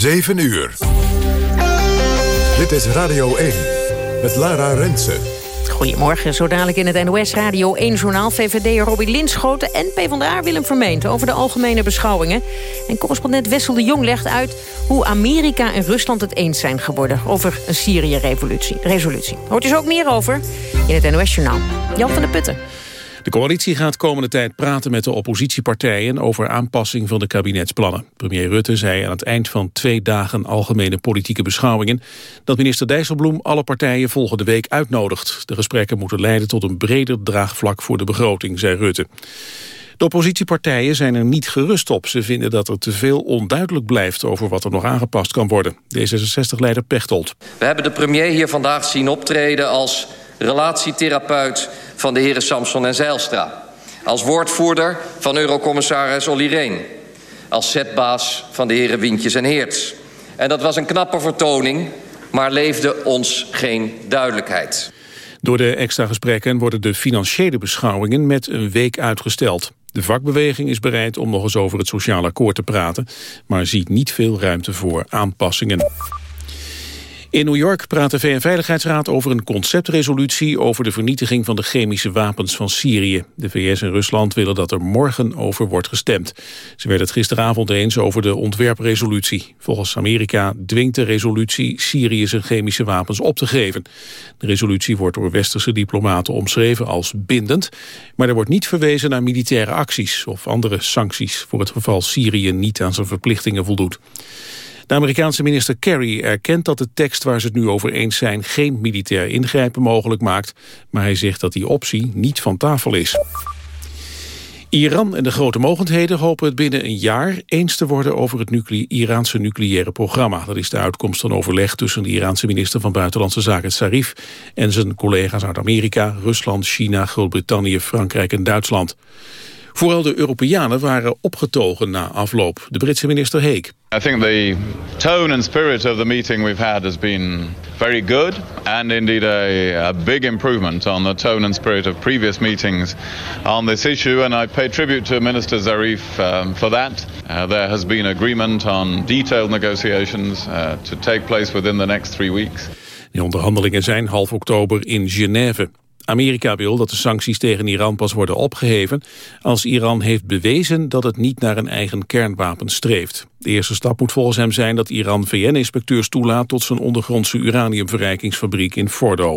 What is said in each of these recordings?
7 uur. Dit is Radio 1 met Lara Rensen. Goedemorgen, zo dadelijk in het NOS Radio 1-journaal... VVD Robby Linschoten en PvdA Willem Vermeent... over de algemene beschouwingen. En correspondent Wessel de Jong legt uit... hoe Amerika en Rusland het eens zijn geworden... over een Syrië-resolutie. Resolutie. Hoort dus ook meer over in het NOS-journaal. Jan van der Putten. De coalitie gaat komende tijd praten met de oppositiepartijen over aanpassing van de kabinetsplannen. Premier Rutte zei aan het eind van twee dagen algemene politieke beschouwingen dat minister Dijsselbloem alle partijen volgende week uitnodigt. De gesprekken moeten leiden tot een breder draagvlak voor de begroting, zei Rutte. De oppositiepartijen zijn er niet gerust op. Ze vinden dat er te veel onduidelijk blijft over wat er nog aangepast kan worden. D66-leider Pechtold. We hebben de premier hier vandaag zien optreden als relatietherapeut van de heren Samson en Zeilstra. Als woordvoerder van eurocommissaris Olly Rehn. Als zetbaas van de heren Wintjes en Heerts. En dat was een knappe vertoning, maar leefde ons geen duidelijkheid. Door de extra gesprekken worden de financiële beschouwingen met een week uitgesteld. De vakbeweging is bereid om nog eens over het sociaal akkoord te praten... maar ziet niet veel ruimte voor aanpassingen. In New York praat de VN-veiligheidsraad over een conceptresolutie over de vernietiging van de chemische wapens van Syrië. De VS en Rusland willen dat er morgen over wordt gestemd. Ze werden het gisteravond eens over de ontwerpresolutie. Volgens Amerika dwingt de resolutie Syrië zijn chemische wapens op te geven. De resolutie wordt door westerse diplomaten omschreven als bindend, maar er wordt niet verwezen naar militaire acties of andere sancties voor het geval Syrië niet aan zijn verplichtingen voldoet. De Amerikaanse minister Kerry erkent dat de tekst waar ze het nu over eens zijn geen militair ingrijpen mogelijk maakt, maar hij zegt dat die optie niet van tafel is. Iran en de grote mogendheden hopen het binnen een jaar eens te worden over het Iraanse nucleaire programma. Dat is de uitkomst van overleg tussen de Iraanse minister van Buitenlandse Zaken Sarif en zijn collega's uit Amerika, Rusland, China, Groot-Brittannië, Frankrijk en Duitsland. Vooral de Europeanen waren opgetogen na afloop. De Britse minister Heek. I think the tone and spirit of the meeting we've had has been very good and indeed a, a, big improvement on the tone and spirit of previous meetings on this issue and I pay tribute to Minister Zarif um, for that. Uh, there has been agreement on detailed negotiations uh, to take place within the next three weeks. De onderhandelingen zijn half oktober in Genève. Amerika wil dat de sancties tegen Iran pas worden opgeheven als Iran heeft bewezen dat het niet naar een eigen kernwapen streeft. De eerste stap moet volgens hem zijn dat Iran VN-inspecteurs toelaat tot zijn ondergrondse uraniumverrijkingsfabriek in Fordo.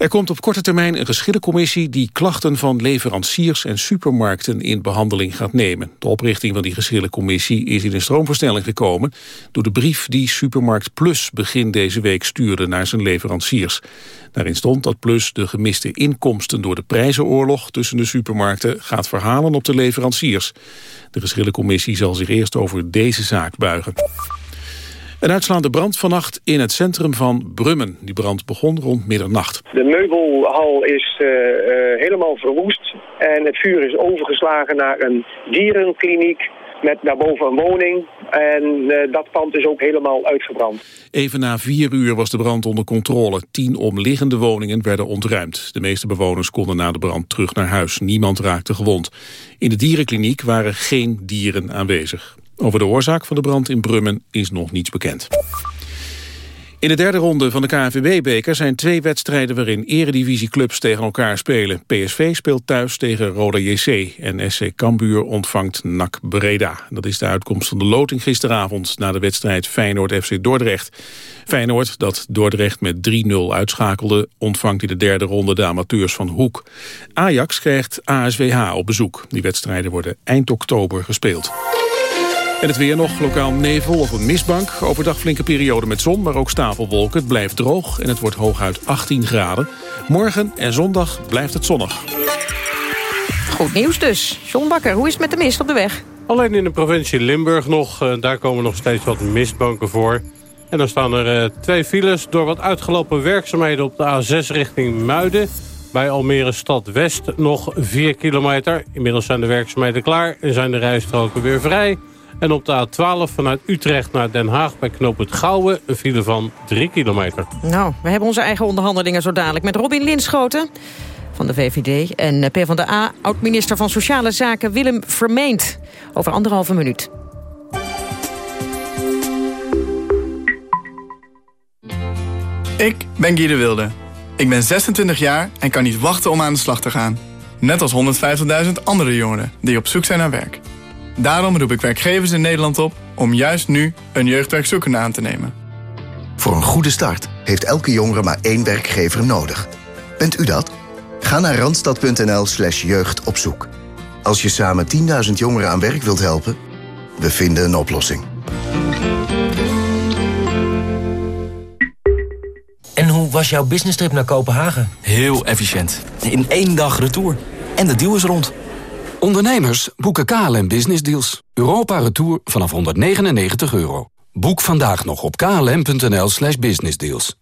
Er komt op korte termijn een geschillencommissie die klachten van leveranciers en supermarkten in behandeling gaat nemen. De oprichting van die geschillencommissie is in een stroomversnelling gekomen door de brief die Supermarkt Plus begin deze week stuurde naar zijn leveranciers. Daarin stond dat Plus de gemiste inkomsten door de prijzenoorlog tussen de supermarkten gaat verhalen op de leveranciers. De geschillencommissie zal zich eerst over deze zaak buigen. Een uitslaande brand vannacht in het centrum van Brummen. Die brand begon rond middernacht. De meubelhal is uh, uh, helemaal verwoest. En het vuur is overgeslagen naar een dierenkliniek met daarboven een woning. En uh, dat pand is ook helemaal uitgebrand. Even na vier uur was de brand onder controle. Tien omliggende woningen werden ontruimd. De meeste bewoners konden na de brand terug naar huis. Niemand raakte gewond. In de dierenkliniek waren geen dieren aanwezig. Over de oorzaak van de brand in Brummen is nog niets bekend. In de derde ronde van de KNVB-beker zijn twee wedstrijden waarin eredivisieclubs tegen elkaar spelen. PSV speelt thuis tegen Roda JC en SC Cambuur ontvangt NAC Breda. Dat is de uitkomst van de loting gisteravond na de wedstrijd Feyenoord-FC Dordrecht. Feyenoord, dat Dordrecht met 3-0 uitschakelde, ontvangt in de derde ronde de amateurs van Hoek. Ajax krijgt ASWH op bezoek. Die wedstrijden worden eind oktober gespeeld. En het weer nog, lokaal nevel of een mistbank. Overdag flinke periode met zon, maar ook stapelwolken. Het blijft droog en het wordt hooguit 18 graden. Morgen en zondag blijft het zonnig. Goed nieuws dus. John Bakker, hoe is het met de mist op de weg? Alleen in de provincie Limburg nog. Uh, daar komen nog steeds wat mistbanken voor. En dan staan er uh, twee files door wat uitgelopen werkzaamheden op de A6 richting Muiden. Bij Almere Stad West nog 4 kilometer. Inmiddels zijn de werkzaamheden klaar en zijn de rijstroken weer vrij. En op de A12 vanuit Utrecht naar Den Haag bij knooppunt Gouwen... een file van 3 kilometer. Nou, we hebben onze eigen onderhandelingen zo dadelijk met Robin Linschoten van de VVD... en eh, PvdA, oud-minister van Sociale Zaken Willem Vermeend. Over anderhalve minuut. Ik ben Guy de Wilde. Ik ben 26 jaar en kan niet wachten om aan de slag te gaan. Net als 150.000 andere jongeren die op zoek zijn naar werk. Daarom roep ik werkgevers in Nederland op om juist nu een jeugdwerkzoekende aan te nemen. Voor een goede start heeft elke jongere maar één werkgever nodig. Bent u dat? Ga naar randstad.nl slash jeugdopzoek. Als je samen 10.000 jongeren aan werk wilt helpen, we vinden een oplossing. En hoe was jouw business trip naar Kopenhagen? Heel efficiënt. In één dag retour. En de deal is rond. Ondernemers boeken KLM Business Deals. Europa Retour vanaf 199 euro. Boek vandaag nog op klm.nl slash businessdeals.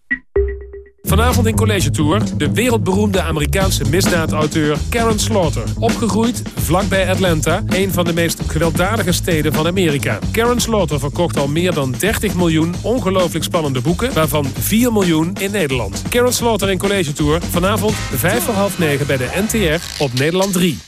Vanavond in College Tour de wereldberoemde Amerikaanse misdaadauteur Karen Slaughter. Opgegroeid vlakbij Atlanta, een van de meest gewelddadige steden van Amerika. Karen Slaughter verkocht al meer dan 30 miljoen ongelooflijk spannende boeken, waarvan 4 miljoen in Nederland. Karen Slaughter in College Tour, vanavond 5 voor half 9 bij de NTR op Nederland 3.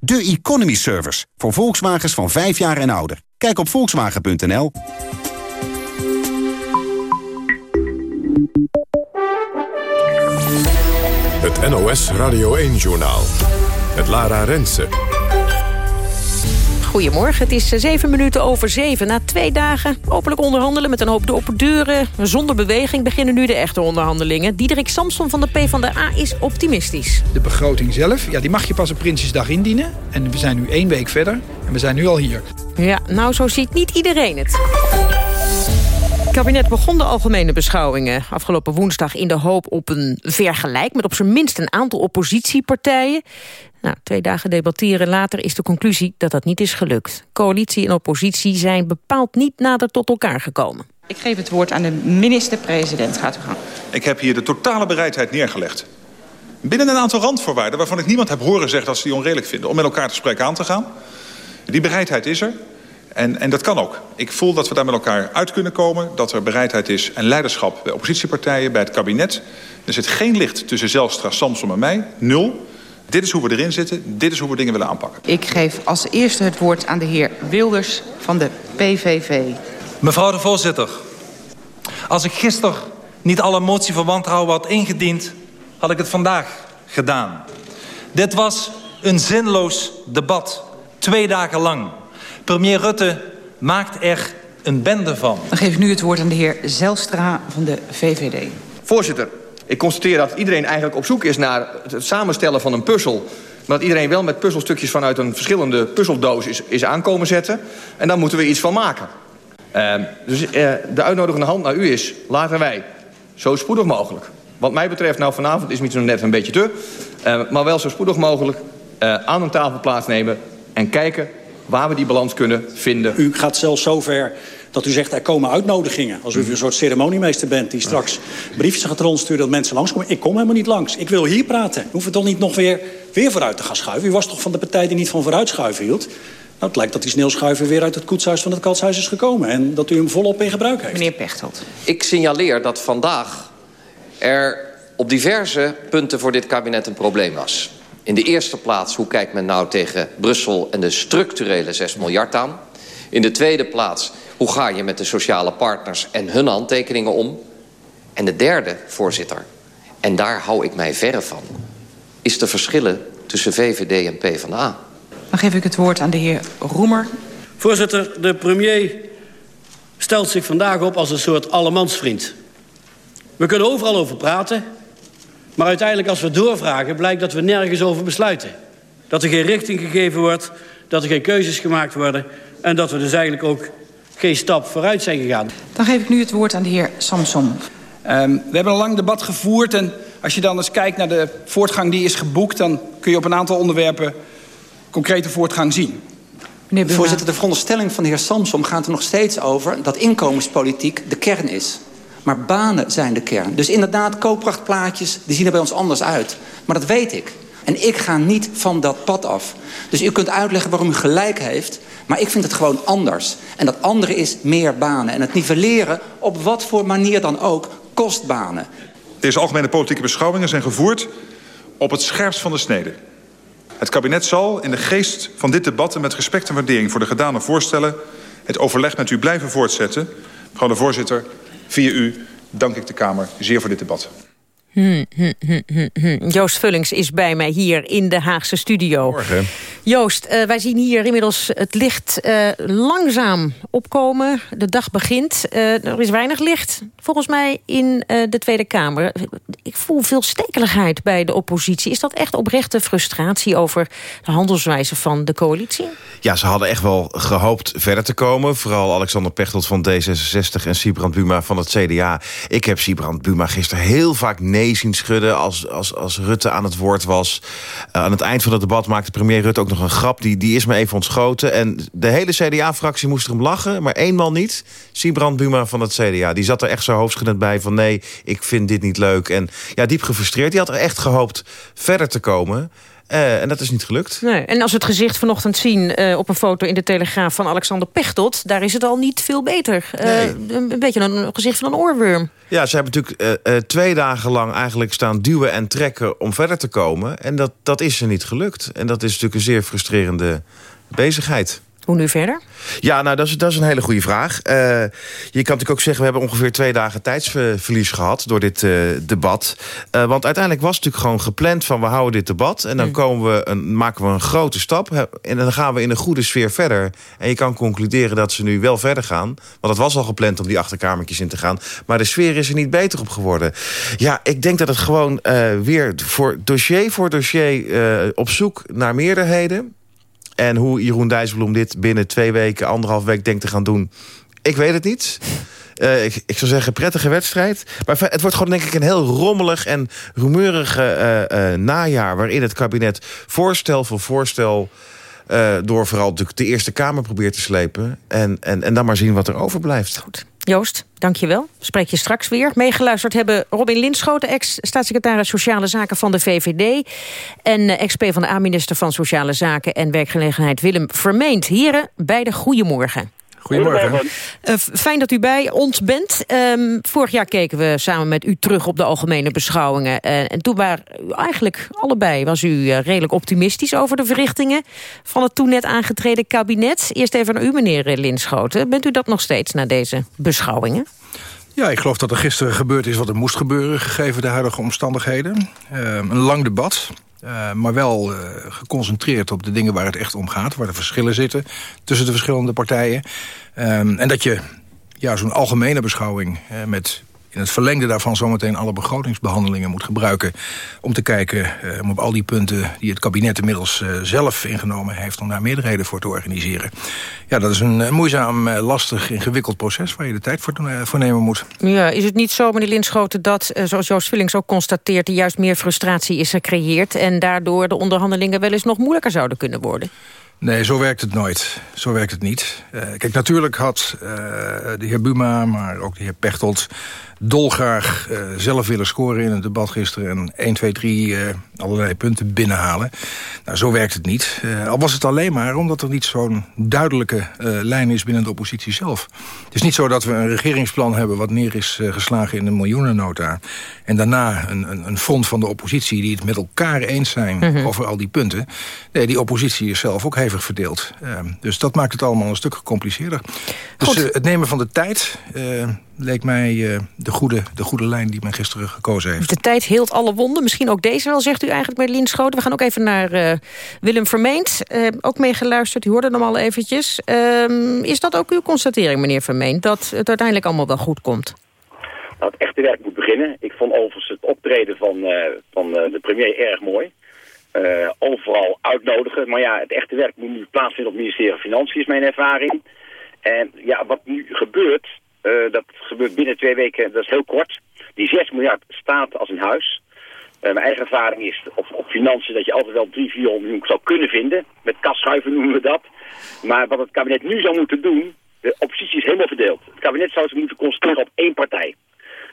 De Economy Service, voor Volkswagens van vijf jaar en ouder. Kijk op volkswagen.nl. Het NOS Radio 1-journaal. Het Lara Rensen. Goedemorgen, het is zeven minuten over zeven. Na twee dagen openlijk onderhandelen met een hoop open deuren... zonder beweging beginnen nu de echte onderhandelingen. Diederik Samson van de PvdA is optimistisch. De begroting zelf, ja, die mag je pas op Prinsjesdag indienen. En we zijn nu één week verder en we zijn nu al hier. Ja, nou zo ziet niet iedereen het. Het kabinet begon de algemene beschouwingen afgelopen woensdag in de hoop op een vergelijk met op zijn minst een aantal oppositiepartijen. Nou, twee dagen debatteren later is de conclusie dat dat niet is gelukt. Coalitie en oppositie zijn bepaald niet nader tot elkaar gekomen. Ik geef het woord aan de minister-president. Gaat u gang. Ik heb hier de totale bereidheid neergelegd. Binnen een aantal randvoorwaarden waarvan ik niemand heb horen zeggen dat ze die onredelijk vinden. Om met elkaar het gesprek aan te gaan. Die bereidheid is er. En, en dat kan ook. Ik voel dat we daar met elkaar uit kunnen komen. Dat er bereidheid is en leiderschap bij oppositiepartijen, bij het kabinet. Er zit geen licht tussen Zelstra, Samsom en mij. Nul. Dit is hoe we erin zitten. Dit is hoe we dingen willen aanpakken. Ik geef als eerste het woord aan de heer Wilders van de PVV. Mevrouw de voorzitter. Als ik gisteren niet alle motie van wantrouwen had ingediend... had ik het vandaag gedaan. Dit was een zinloos debat. Twee dagen lang. Premier Rutte maakt er een bende van. Dan geef ik nu het woord aan de heer Zelstra van de VVD. Voorzitter, ik constateer dat iedereen eigenlijk op zoek is naar het samenstellen van een puzzel. Maar dat iedereen wel met puzzelstukjes vanuit een verschillende puzzeldoos is, is aankomen zetten. En daar moeten we iets van maken. Uh, dus uh, de uitnodigende hand naar u is, laten wij zo spoedig mogelijk. Wat mij betreft, nou vanavond is misschien net een beetje te. Uh, maar wel zo spoedig mogelijk aan een tafel plaatsnemen en kijken waar we die balans kunnen vinden. U gaat zelfs zover dat u zegt er komen uitnodigingen. Alsof u een soort ceremoniemeester bent die straks briefjes gaat rondsturen dat mensen langskomen. Ik kom helemaal niet langs. Ik wil hier praten. U hoeft het toch niet nog weer, weer vooruit te gaan schuiven. U was toch van de partij die niet van vooruitschuiven hield? Nou, het lijkt dat die sneeuwschuiver weer uit het koetshuis van het katshuis is gekomen. En dat u hem volop in gebruik heeft. Meneer Pechtold. Ik signaleer dat vandaag er op diverse punten voor dit kabinet een probleem was. In de eerste plaats, hoe kijkt men nou tegen Brussel en de structurele 6 miljard aan? In de tweede plaats, hoe ga je met de sociale partners en hun handtekeningen om? En de derde, voorzitter, en daar hou ik mij verre van... is de verschillen tussen VVD en PvdA. Dan geef ik het woord aan de heer Roemer. Voorzitter, de premier stelt zich vandaag op als een soort allemansvriend. We kunnen overal over praten... maar uiteindelijk als we doorvragen blijkt dat we nergens over besluiten. Dat er geen richting gegeven wordt, dat er geen keuzes gemaakt worden... en dat we dus eigenlijk ook geen stap vooruit zijn gegaan. Dan geef ik nu het woord aan de heer Samson. Um, we hebben een lang debat gevoerd en als je dan eens kijkt naar de voortgang die is geboekt... dan kun je op een aantal onderwerpen concrete voortgang zien. Voorzitter, de veronderstelling van de heer Samsom gaat er nog steeds over... dat inkomenspolitiek de kern is. Maar banen zijn de kern. Dus inderdaad, koopkrachtplaatjes, die zien er bij ons anders uit. Maar dat weet ik. En ik ga niet van dat pad af. Dus u kunt uitleggen waarom u gelijk heeft... maar ik vind het gewoon anders. En dat andere is meer banen. En het nivelleren, op wat voor manier dan ook, kost banen. Deze algemene politieke beschouwingen zijn gevoerd op het scherpst van de snede. Het kabinet zal in de geest van dit debat en met respect en waardering voor de gedane voorstellen het overleg met u blijven voortzetten. Mevrouw de voorzitter, via u dank ik de Kamer zeer voor dit debat. Hm, hm, hm. Joost Vullings is bij mij hier in de Haagse studio. Morgen. Joost, uh, wij zien hier inmiddels het licht uh, langzaam opkomen. De dag begint. Uh, er is weinig licht, volgens mij, in de Tweede Kamer. Ik voel veel stekeligheid bij de oppositie. Is dat echt oprechte frustratie over de handelswijze van de coalitie? Ja, ze hadden echt wel gehoopt verder te komen. Vooral Alexander Pechtold van D66 en Sibrand Buma van het CDA. Ik heb Sibrand Buma gisteren heel vaak nee zien schudden... als, als, als Rutte aan het woord was. aan het eind van het debat maakte premier Rutte ook nog een grap, die, die is me even ontschoten. En de hele CDA-fractie moest erom lachen, maar eenmaal niet. Siebrand Buma van het CDA, die zat er echt zo hoofdschuddend bij van... nee, ik vind dit niet leuk. En ja, diep gefrustreerd. Die had er echt gehoopt verder te komen... Uh, en dat is niet gelukt. Nee. En als we het gezicht vanochtend zien uh, op een foto in de Telegraaf van Alexander Pechtold... daar is het al niet veel beter. Uh, nee. Een beetje een gezicht van een oorworm. Ja, ze hebben natuurlijk twee dagen lang eigenlijk staan duwen en trekken... om verder te komen. En dat, dat is ze niet gelukt. En dat is natuurlijk een zeer frustrerende bezigheid. Hoe nu verder? Ja, nou, dat is, dat is een hele goede vraag. Uh, je kan natuurlijk ook zeggen... we hebben ongeveer twee dagen tijdsverlies gehad... door dit uh, debat. Uh, want uiteindelijk was het natuurlijk gewoon gepland... van we houden dit debat... en dan mm. komen we een, maken we een grote stap... en dan gaan we in een goede sfeer verder. En je kan concluderen dat ze nu wel verder gaan. Want het was al gepland om die achterkamertjes in te gaan. Maar de sfeer is er niet beter op geworden. Ja, ik denk dat het gewoon weer voor dossier voor dossier... op zoek naar meerderheden en hoe Jeroen Dijsselbloem dit binnen twee weken, anderhalf week denkt te gaan doen... ik weet het niet. Uh, ik, zou zeggen, prettige wedstrijd. Maar het wordt gewoon denk ik een heel rommelig en rumeurig uh, uh, najaar... waarin het kabinet voorstel voor voorstel... door vooral de, de Eerste Kamer probeert te slepen. En, en, en dan maar zien wat er overblijft. Goed. Joost, dankjewel. Spreek je straks weer. Meegeluisterd hebben Robin Linschoten, ex-staatssecretaris Sociale Zaken van de VVD... en ex-P van de A-minister van Sociale Zaken en Werkgelegenheid Willem Vermeend. Heren, beide goedemorgen. Goedemorgen. Uh, fijn dat u bij ons bent. Um, vorig jaar keken we samen met u terug op de algemene beschouwingen. Uh, en toen waren u eigenlijk allebei was u uh, redelijk optimistisch over de verrichtingen van het toen net aangetreden kabinet. Eerst even naar u, meneer Linschoten. Bent u dat nog steeds na deze beschouwingen? Ja, ik geloof dat er gisteren gebeurd is wat er moest gebeuren... gegeven de huidige omstandigheden. een lang debat. Uh, maar wel uh, geconcentreerd op de dingen waar het echt om gaat. Waar de verschillen zitten tussen de verschillende partijen. Um, en dat je ja, zo'n algemene beschouwing uh, met in het verlengde daarvan zometeen alle begrotingsbehandelingen moet gebruiken... om te kijken uh, om op al die punten die het kabinet inmiddels uh, zelf ingenomen heeft... om daar meerderheden voor te organiseren. Ja, dat is een uh, moeizaam, lastig, ingewikkeld proces... waar je de tijd voor, nemen moet. Ja, is het niet zo, meneer Linschoten, dat, zoals Joost Villings ook constateert... er juist meer frustratie is gecreëerd... en daardoor de onderhandelingen wel eens nog moeilijker zouden kunnen worden? Nee, zo werkt het nooit. Zo werkt het niet. Uh, kijk, natuurlijk had uh, de heer Buma, maar ook de heer Pechtold dolgraag uh, zelf willen scoren in het debat gisteren... en 1, 2, 3 uh, allerlei punten binnenhalen. Nou, zo werkt het niet. Al was het alleen maar omdat er niet zo'n duidelijke lijn is binnen de oppositie zelf. Het is niet zo dat we een regeringsplan hebben... wat neer is geslagen in een miljoenennota... en daarna een, een, een, front van de oppositie die het met elkaar eens zijn... Mm -hmm. over al die punten. Nee, die oppositie is zelf ook verdeeld. dus dat maakt het allemaal een stuk gecompliceerder. Dus het nemen van de tijd leek mij uh, de, goede, de goede lijn die men gisteren gekozen heeft. De tijd heelt alle wonden. Misschien ook deze wel, zegt u eigenlijk met Linschoten. We gaan ook even naar uh, Willem Vermeend. Uh, ook meegeluisterd, u hoorde hem al eventjes. Ehm, is dat ook uw constatering, meneer Vermeend... dat het uiteindelijk allemaal wel goed komt? Nou, het echte werk moet beginnen. Ik vond overigens het optreden van, van de premier erg mooi. Overal uitnodigen. Maar ja, het echte werk moet nu plaatsvinden op het ministerie van Financiën, is mijn ervaring. En ja, wat nu gebeurt, uh, dat gebeurt binnen twee weken, dat is heel kort. Die 6 miljard staat als een huis. Uh, mijn eigen ervaring is op, op financiën dat je altijd wel 3, 400 miljoen zou kunnen vinden. Met kasschuiven noemen we dat. Maar wat het kabinet nu zou moeten doen, de oppositie is helemaal verdeeld. Het kabinet zou zich moeten concentreren op één partij.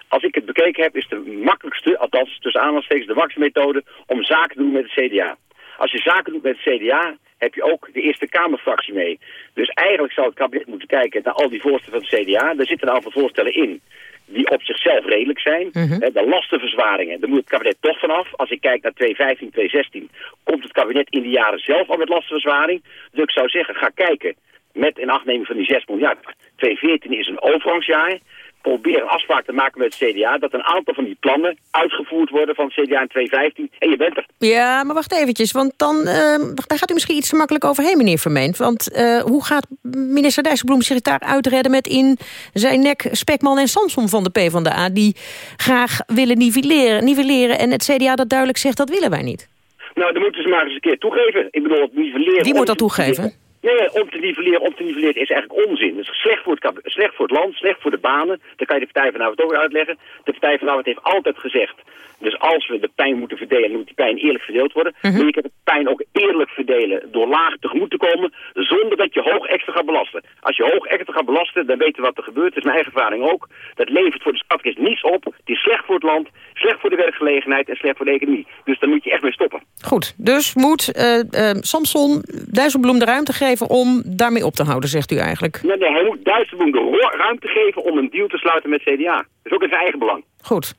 Als ik het bekeken heb, is de makkelijkste, althans tussen aanhalingstekens, de makkelijkste methode om zaken te doen met het CDA. Als je zaken doet met het CDA, heb je ook de Eerste Kamerfractie mee. Dus eigenlijk zou het kabinet moeten kijken naar al die voorstellen van het CDA. Daar zitten een aantal voorstellen in die op zichzelf redelijk zijn. Mhm. De lastenverzwaringen, daar moet het kabinet toch vanaf. Als ik kijk naar 2015, 2016, komt het kabinet in die jaren zelf al met lastenverzwaring. Dus ik zou zeggen, ga kijken met in achtneming van die 6 miljard. 2014 is een overgangsjaar. Probeer een afspraak te maken met het CDA... dat een aantal van die plannen uitgevoerd worden van het CDA in 2015. En je bent er. Ja, maar wacht eventjes, want dan, eh, daar gaat u misschien iets te makkelijk overheen, meneer Vermeend. Want eh, hoe gaat minister Dijsselbloem zich daar uitredden met in zijn nek Spekman en Samson van de PvdA... die graag willen nivelleren, nivelleren en het CDA dat duidelijk zegt dat willen wij niet? Nou, dan moeten ze maar eens een keer toegeven. Ik bedoel, het nivelleren... Wie moet dat toegeven? Nee, om te nivelleren, om te nivelleren is eigenlijk onzin. Dat is slecht voor, het, slecht voor het land, slecht voor de banen. Dat kan je de Partij van de Arbeid ook weer uitleggen. De Partij van Arbeid heeft altijd gezegd... dus als we de pijn moeten verdelen, dan moet die pijn eerlijk verdeeld worden. Mhm. Maar je kan de pijn ook eerlijk verdelen door laag tegemoet te komen... zonder dat je hoog extra gaat belasten. Als je hoog extra gaat belasten, dan weten we wat er gebeurt. Dat is mijn eigen ervaring ook. Dat levert voor de schatkist niets op. Het is slecht voor het land, slecht voor de werkgelegenheid... en slecht voor de economie. Dus daar moet je echt mee stoppen. Goed, dus moet eh, eh, Samson Dijsselbloem de ruimte geven om daarmee op te houden, zegt u eigenlijk. Nee, nee, hij moet Dijsselbloem de ruimte geven om een deal te sluiten met CDA. Dat is ook in zijn eigen belang. Goed.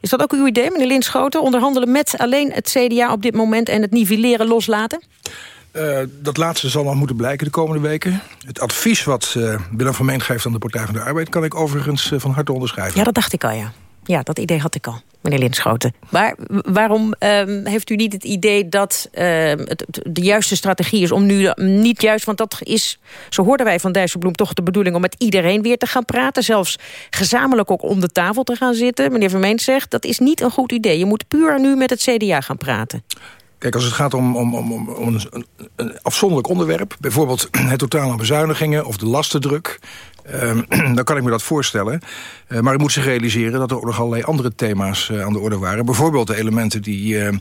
Is dat ook uw idee, meneer Linschoten? Onderhandelen met alleen het CDA op dit moment en het nivelleren loslaten? Eh, dat laatste zal nog moeten blijken de komende weken. Het advies wat eh, Willem van Meen geeft aan de Partij van de Arbeid... kan ik overigens eh, van harte onderschrijven. Ja, dat dacht ik al, ja. Ja, dat idee had ik al, meneer Linschoten. Maar waarom ehm, heeft u niet het idee dat ehm, het, de juiste strategie is... om nu niet juist, want dat is, zo hoorden wij van Dijsselbloem... toch de bedoeling om met iedereen weer te gaan praten... zelfs gezamenlijk ook om de tafel te gaan zitten. Meneer Vermeend zegt, dat is niet een goed idee. Je moet puur nu met het CDA gaan praten. Kijk, als het gaat om, om, om, om, een- een afzonderlijk onderwerp... bijvoorbeeld het totaal aan bezuinigingen of de lastendruk... ehm, dan kan ik me dat voorstellen. Eh, maar ik moet zich realiseren dat er ook nog allerlei andere thema's eh, aan de orde waren. Bijvoorbeeld de elementen die eh,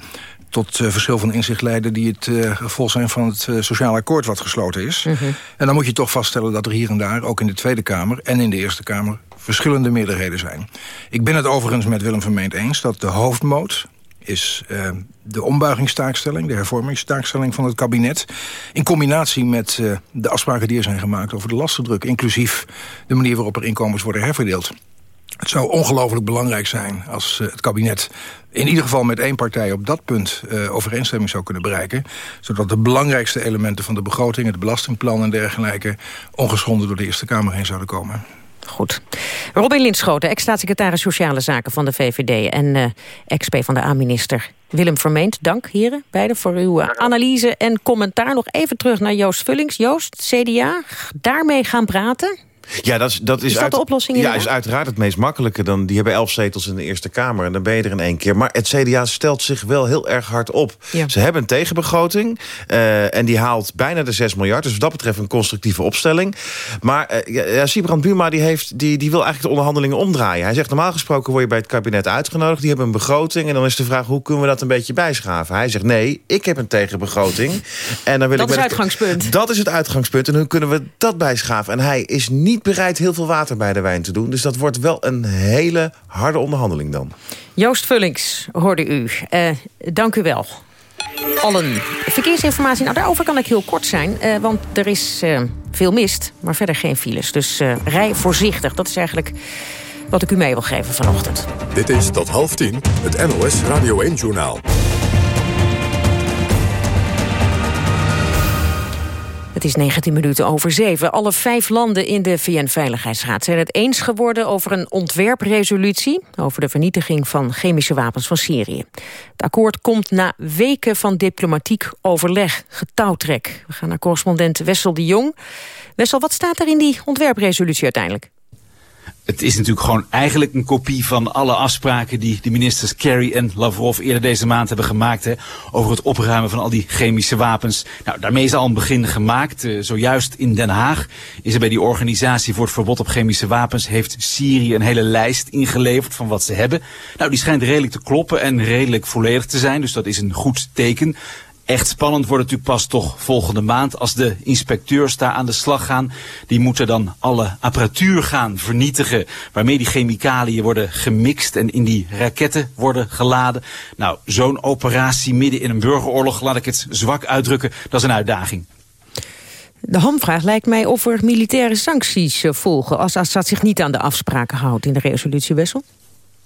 tot verschil van inzicht leiden... die het gevolg zijn van het sociaal akkoord wat gesloten is. En dan moet je toch vaststellen dat er hier en daar... ook in de Tweede Kamer en in de Eerste Kamer verschillende meerderheden zijn. Ik ben het overigens met Willem Vermeend eens dat de hoofdmoot is eh, de ombuigingstaakstelling, de hervormingstaakstelling van het kabinet... in combinatie met eh, de afspraken die er zijn gemaakt over de lastendruk... inclusief de manier waarop er inkomens worden herverdeeld. Het zou ongelooflijk belangrijk zijn als eh, het kabinet... in ieder geval met één partij op dat punt eh, overeenstemming zou kunnen bereiken... zodat de belangrijkste elementen van de begroting... het belastingplan en dergelijke... ongeschonden door de Eerste Kamer heen zouden komen. Goed. Robin Linschoten, ex-staatssecretaris Sociale Zaken van de VVD... en eh ex-P van de A-minister Willem Vermeend. Dank, heren, beiden, voor uw eh, analyse en commentaar. Nog even terug naar Joost Vullings. Joost, CDA, daarmee gaan praten? Ja, dat is, dat is, Is dat uit- de oplossing Ja, is uiteraard het meest makkelijke. Dan, die hebben elf zetels in de Eerste Kamer en dan ben je er in één keer. Maar het CDA stelt zich wel heel erg hard op. Ja. Ze hebben een tegenbegroting eh, en die haalt bijna de 6 miljard. Dus wat dat betreft een constructieve opstelling. Maar eh, ja, Sibrand Buma die heeft, die, die wil eigenlijk de onderhandelingen omdraaien. Hij zegt normaal gesproken word je bij het kabinet uitgenodigd. Die hebben een begroting en dan is de vraag hoe kunnen we dat een beetje bijschaven. Hij zegt nee, ik heb een tegenbegroting. En dan wil Dat ik is het uitgangspunt. dat is het uitgangspunt. En hoe kunnen we dat bijschaven? En hij is niet bereid heel veel water bij de wijn te doen. Dus dat wordt wel een hele harde onderhandeling dan. Joost Vullings, hoorde u. Eh, dank u wel. Allen. Verkeersinformatie, nou daarover kan ik heel kort zijn. eh, want er is eh, veel mist, maar verder geen files. Dus eh, rij voorzichtig. Dat is eigenlijk wat ik u mee wil geven vanochtend. Dit is tot half tien het NOS Radio 1-journaal. Het is 19 minuten over 7. Alle vijf landen in de VN-veiligheidsraad zijn het eens geworden over een ontwerpresolutie over de vernietiging van chemische wapens van Syrië. Het akkoord komt na weken van diplomatiek overleg, getouwtrek. We gaan naar correspondent Wessel de Jong. Wessel, wat staat er in die ontwerpresolutie uiteindelijk? Het is natuurlijk gewoon eigenlijk een kopie van alle afspraken die de ministers Kerry en Lavrov eerder deze maand hebben gemaakt. Hè, over het opruimen van al die chemische wapens. Nou, daarmee is al een begin gemaakt. Eh, zojuist in Den Haag is er bij die organisatie voor het verbod op chemische wapens heeft Syrië een hele lijst ingeleverd van wat ze hebben. Nou, die schijnt redelijk te kloppen en redelijk volledig te zijn. Dus dat is een goed teken. Echt spannend wordt het natuurlijk pas toch volgende maand... als de inspecteurs daar aan de slag gaan. Die moeten dan alle apparatuur gaan vernietigen... waarmee die chemicaliën worden gemixt en in die raketten worden geladen. Nou, zo'n operatie midden in een burgeroorlog, laat ik het zwak uitdrukken... dat is een uitdaging. De hamvraag lijkt mij of er militaire sancties eh, volgen... als Assad zich niet aan de afspraken houdt in de resolutiewissel.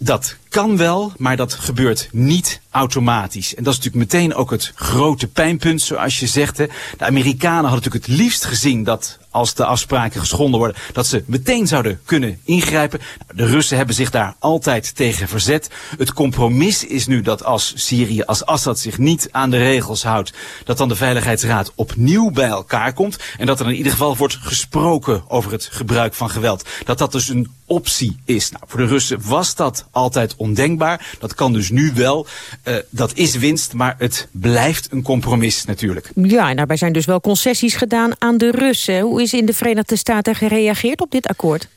Dat kan wel, maar dat gebeurt niet automatisch. En dat is natuurlijk meteen ook het grote pijnpunt, zoals je zegt. Hè. De Amerikanen hadden natuurlijk het liefst gezien dat als de afspraken geschonden worden, dat ze meteen zouden kunnen ingrijpen. De Russen hebben zich daar altijd tegen verzet. Het compromis is nu dat als Syrië, als Assad zich niet aan de regels houdt, dat dan de Veiligheidsraad opnieuw bij elkaar komt. En dat er in ieder geval wordt gesproken over het gebruik van geweld. Dat dat dus een optie is. Nou, voor de Russen was dat altijd ondenkbaar. Dat kan dus nu wel. Uh, dat is winst, maar het blijft een compromis natuurlijk. Ja, en daarbij zijn dus wel concessies gedaan aan de Russen. Hoe is in de Verenigde Staten gereageerd op dit akkoord?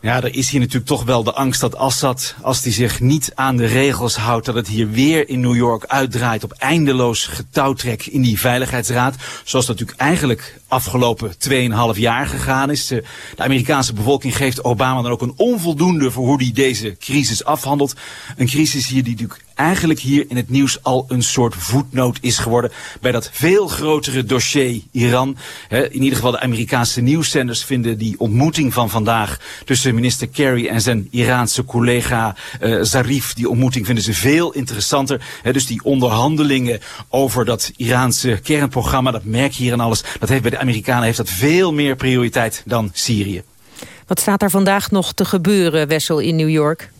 Ja, er is hier natuurlijk toch wel de angst dat Assad, als hij zich niet aan de regels houdt, dat het hier weer in New York uitdraait op eindeloos getouwtrek in die Veiligheidsraad. Zoals dat natuurlijk eigenlijk afgelopen 2,5 jaar gegaan is. De Amerikaanse bevolking geeft Obama dan ook een onvoldoende voor hoe hij deze crisis afhandelt. Een crisis hier die natuurlijk eigenlijk hier in het nieuws al een soort voetnoot is geworden bij dat veel grotere dossier Iran. in ieder geval de Amerikaanse nieuwszenders vinden die ontmoeting van vandaag tussen minister Kerry en zijn Iraanse collega uh, Zarif, die ontmoeting vinden ze veel interessanter. dus die onderhandelingen over dat Iraanse kernprogramma, dat merk je hier en alles, dat heeft bij de Amerikanen heeft dat veel meer prioriteit dan Syrië. Wat staat er vandaag nog te gebeuren, Wessel, in New York?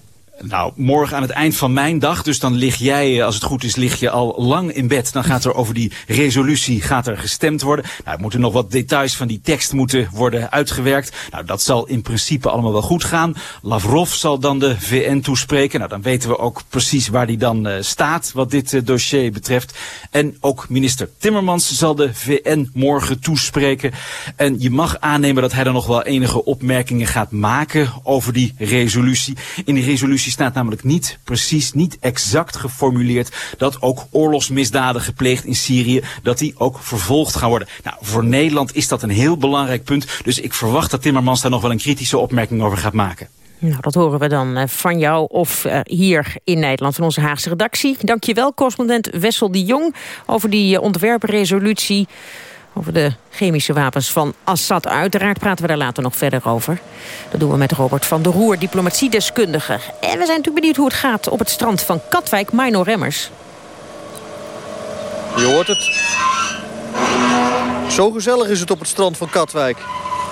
Nou, morgen aan het eind van mijn dag, dus dan lig jij, als het goed is, lig je al lang in bed. Dan gaat er over die resolutie gaat er gestemd worden. Nou, er moeten nog wat details van die tekst moeten worden uitgewerkt. Nou, dat zal in principe allemaal wel goed gaan. Lavrov zal dan de VN toespreken. Nou, dan weten we ook precies waar die dan uh, staat, wat dit uh, dossier betreft. En ook minister Timmermans zal de VN morgen toespreken. En je mag aannemen dat hij dan nog wel enige opmerkingen gaat maken over die resolutie. In die resolutie staat namelijk niet precies, niet exact geformuleerd... dat ook oorlogsmisdaden gepleegd in Syrië, dat die ook vervolgd gaan worden. Nou, voor Nederland is dat een heel belangrijk punt. Dus ik verwacht dat Timmermans daar nog wel een kritische opmerking over gaat maken. Nou, dat horen we dan eh, van jou of uh, hier in Nederland, van onze Haagse redactie. Dankjewel, correspondent Wessel de Jong, over die uh, ontwerpresolutie over de chemische wapens van Assad. Uiteraard praten we daar later nog verder over. Dat doen we met Robert van der Roer, diplomatiedeskundige. En we zijn natuurlijk benieuwd hoe het gaat op het strand van Katwijk, Mino Remmers. Je hoort het. Zo gezellig is het op het strand van Katwijk.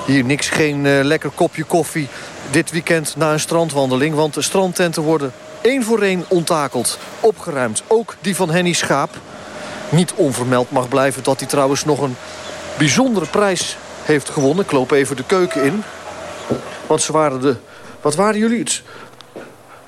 Hier niks, geen uh, lekker kopje koffie dit weekend na een strandwandeling. Want de strandtenten worden één voor één onttakeld, opgeruimd. Ook die van Henny Schaap niet onvermeld mag blijven dat hij trouwens nog een bijzondere prijs heeft gewonnen. Ik loop even de keuken in. Want ze waren de... Wat waren jullie? Het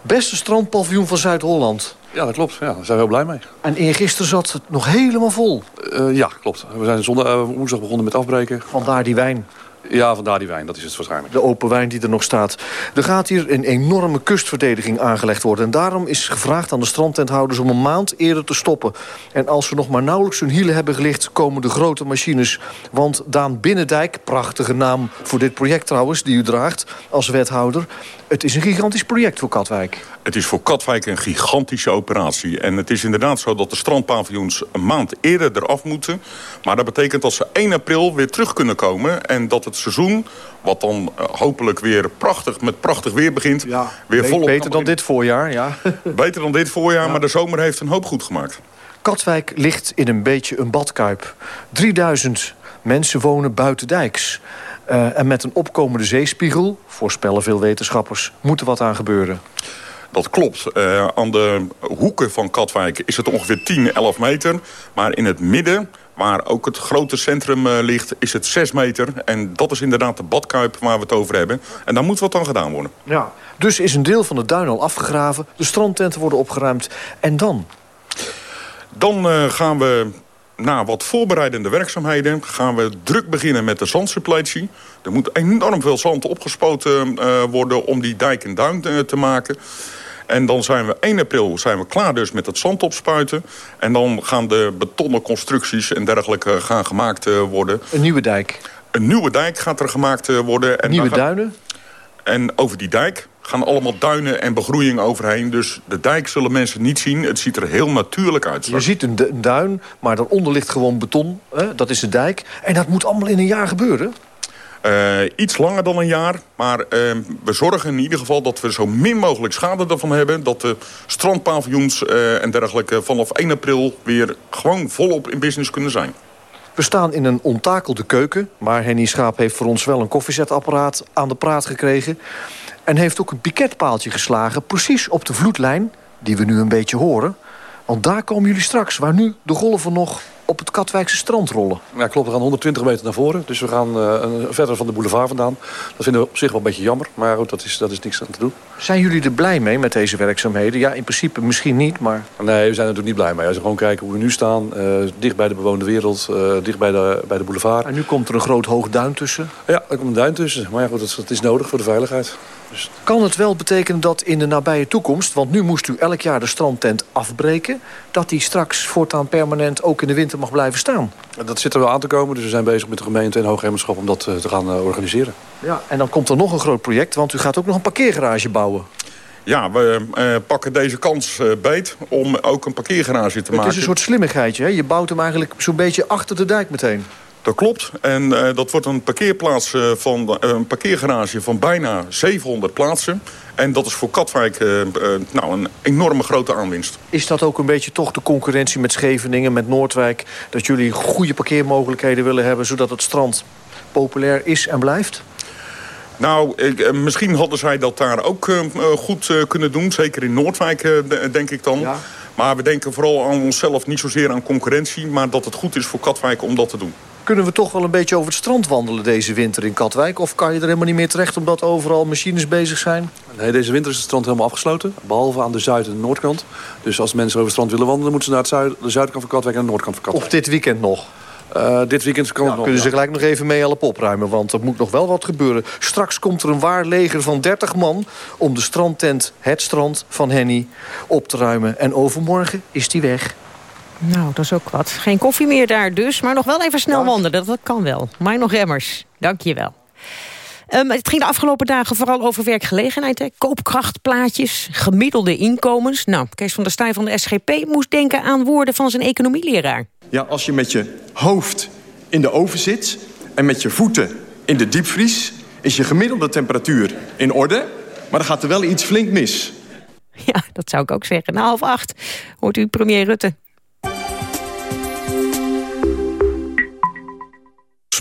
beste strandpaviljoen van Zuid-Holland. Ja, dat klopt. Ja, daar zijn we heel blij mee. En eergisteren zat het nog helemaal vol. Uh, ja, klopt. We zijn zondag, uh, woensdag begonnen met afbreken. Vandaar die wijn. Ja, vandaar die wijn, dat is het waarschijnlijk. De open wijn die er nog staat. Er gaat hier een enorme kustverdediging aangelegd worden. En daarom is gevraagd aan de strandtenthouders om een maand eerder te stoppen. En als ze nog maar nauwelijks hun hielen hebben gelicht... komen de grote machines. Want Daan Binnendijk, prachtige naam voor dit project trouwens... die u draagt als wethouder... Het is een gigantisch project voor Katwijk. Het is voor Katwijk een gigantische operatie. En het is inderdaad zo dat de strandpaviljoens een maand eerder eraf moeten. Maar dat betekent dat ze 1 april weer terug kunnen komen. En dat het seizoen, wat dan uh, hopelijk weer prachtig met prachtig weer begint... Ja, weer volop beter dan dit voorjaar, ja. Beter dan dit voorjaar, ja. maar de zomer heeft een hoop goed gemaakt. Katwijk ligt in een beetje een badkuip. 3000 mensen wonen buiten dijks. Uh, en met een opkomende zeespiegel, voorspellen veel wetenschappers... moet er wat aan gebeuren. Dat klopt. Uh, aan de hoeken van Katwijk is het ongeveer 10, 11 meter. Maar in het midden, waar ook het grote centrum uh, ligt, is het 6 meter. En dat is inderdaad de badkuip waar we het over hebben. En daar moet wat aan gedaan worden. Ja, dus is een deel van de duin al afgegraven. De strandtenten worden opgeruimd. En dan? Dan uh, gaan we na wat voorbereidende werkzaamheden gaan we druk beginnen met de zandsuppletie. Er moet enorm veel zand opgespoten uh, worden om die dijk en duin te, te maken. En dan zijn we 1 april zijn we klaar dus met het zand opspuiten. En dan gaan de betonnen constructies en dergelijke gaan gemaakt uh, worden. Een nieuwe dijk? Een nieuwe dijk gaat er gemaakt uh, worden. En nieuwe duinen? En over die dijk gaan allemaal duinen en begroeiing overheen. Dus de dijk zullen mensen niet zien. Het ziet er heel natuurlijk uit. Je ziet een, duin, maar daaronder ligt gewoon beton. Hè? Dat is de dijk. En dat moet allemaal in een jaar gebeuren? Uh, iets langer dan een jaar. Maar uh, we zorgen in ieder geval dat we zo min mogelijk schade ervan hebben. Dat de strandpaviljoens uh, en dergelijke vanaf 1 april weer gewoon volop in business kunnen zijn. We staan in een onttakelde keuken. Maar Henny Schaap heeft voor ons wel een koffiezetapparaat aan de praat gekregen. En heeft ook een piketpaaltje geslagen, precies op de vloedlijn... die we nu een beetje horen. Want daar komen jullie straks, waar nu de golven nog op het Katwijkse strand rollen. Ja, klopt. We gaan 120 meter naar voren. Dus we gaan uh, verder van de boulevard vandaan. Dat vinden we op zich wel een beetje jammer. Maar goed, dat is, dat is niks aan te doen. Zijn jullie er blij mee met deze werkzaamheden? Ja, in principe misschien niet, maar... Nee, we zijn er natuurlijk niet blij mee. Als we gewoon kijken hoe we nu staan. Uh, dicht bij de bewoonde wereld. Uh, dicht bij de, bij de boulevard. En nu komt er een groot hoog duin tussen? Ja, er komt een duin tussen. Maar ja, goed, dat, dat is nodig voor de veiligheid. Dus... Kan het wel betekenen dat in de nabije toekomst... want nu moest u elk jaar de strandtent afbreken... dat die straks voortaan permanent ook in de winter mag blijven staan? Dat zit er wel aan te komen. Dus we zijn bezig met de gemeente en Hoogheemschap om dat te gaan organiseren. Ja, en dan komt er nog een groot project... want u gaat ook nog een parkeergarage bouwen. Ja, we uh, pakken deze kans uh, beet om ook een parkeergarage te maken. Het is een soort slimmigheidje, hè? Je bouwt hem eigenlijk zo'n beetje achter de dijk meteen. Dat klopt. En uh, dat wordt een parkeerplaats uh, van een parkeergarage van bijna 700 plaatsen. En dat is voor Katwijk uh, nou, een enorme grote aanwinst. Is dat ook een beetje toch de concurrentie met Scheveningen, met Noordwijk... dat jullie goede parkeermogelijkheden willen hebben... zodat het strand populair is en blijft? Nou, ik, misschien hadden zij dat daar ook goed kunnen doen. Zeker in Noordwijk, denk ik dan. Ja. Maar we denken vooral aan onszelf, niet zozeer aan concurrentie... maar dat het goed is voor Katwijk om dat te doen. Kunnen we toch wel een beetje over het strand wandelen deze winter in Katwijk? Of kan je er helemaal niet meer terecht omdat overal machines bezig zijn? Nee, deze winter is het strand helemaal afgesloten. Behalve aan de zuid- en de noordkant. Dus als mensen over het strand willen wandelen... moeten ze naar het zuid, de zuidkant van Katwijk en de noordkant van Katwijk. Of dit weekend nog? Uh, dit weekend kan ja, nog, Kunnen ja. ze gelijk nog even mee helpen opruimen, want er moet nog wel wat gebeuren. Straks komt er een waar leger van 30 man om de strandtent, het strand van Henny, op te ruimen. En overmorgen is die weg. Nou, dat is ook wat. Geen koffie meer daar dus, maar nog wel even snel wandelen. Dat kan wel. Maar nog remmers. Dank je wel. Um, het ging de afgelopen dagen vooral over werkgelegenheid. Hè? Koopkrachtplaatjes, gemiddelde inkomens. Nou, Kees van der Staaij van de SGP moest denken aan woorden van zijn economieleraar. Ja, als je met je hoofd in de oven zit en met je voeten in de diepvries... is je gemiddelde temperatuur in orde, maar dan gaat er wel iets flink mis. Ja, dat zou ik ook zeggen. Na half acht hoort u premier Rutte.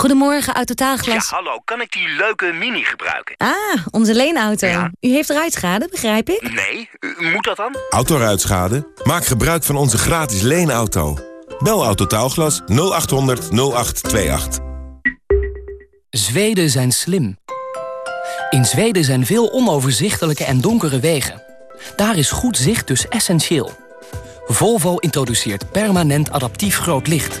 Goedemorgen, Autotaalglas. Ja, hallo. Kan ik die leuke Mini gebruiken? Ah, onze leenauto. Ja. U heeft ruitschade, begrijp ik? Nee, moet dat dan? Autoruitschade? Maak gebruik van onze gratis leenauto. Bel Autotaalglas 0800 0828. Zweden zijn slim. In Zweden zijn veel onoverzichtelijke en donkere wegen. Daar is goed zicht dus essentieel. Volvo introduceert permanent adaptief groot licht...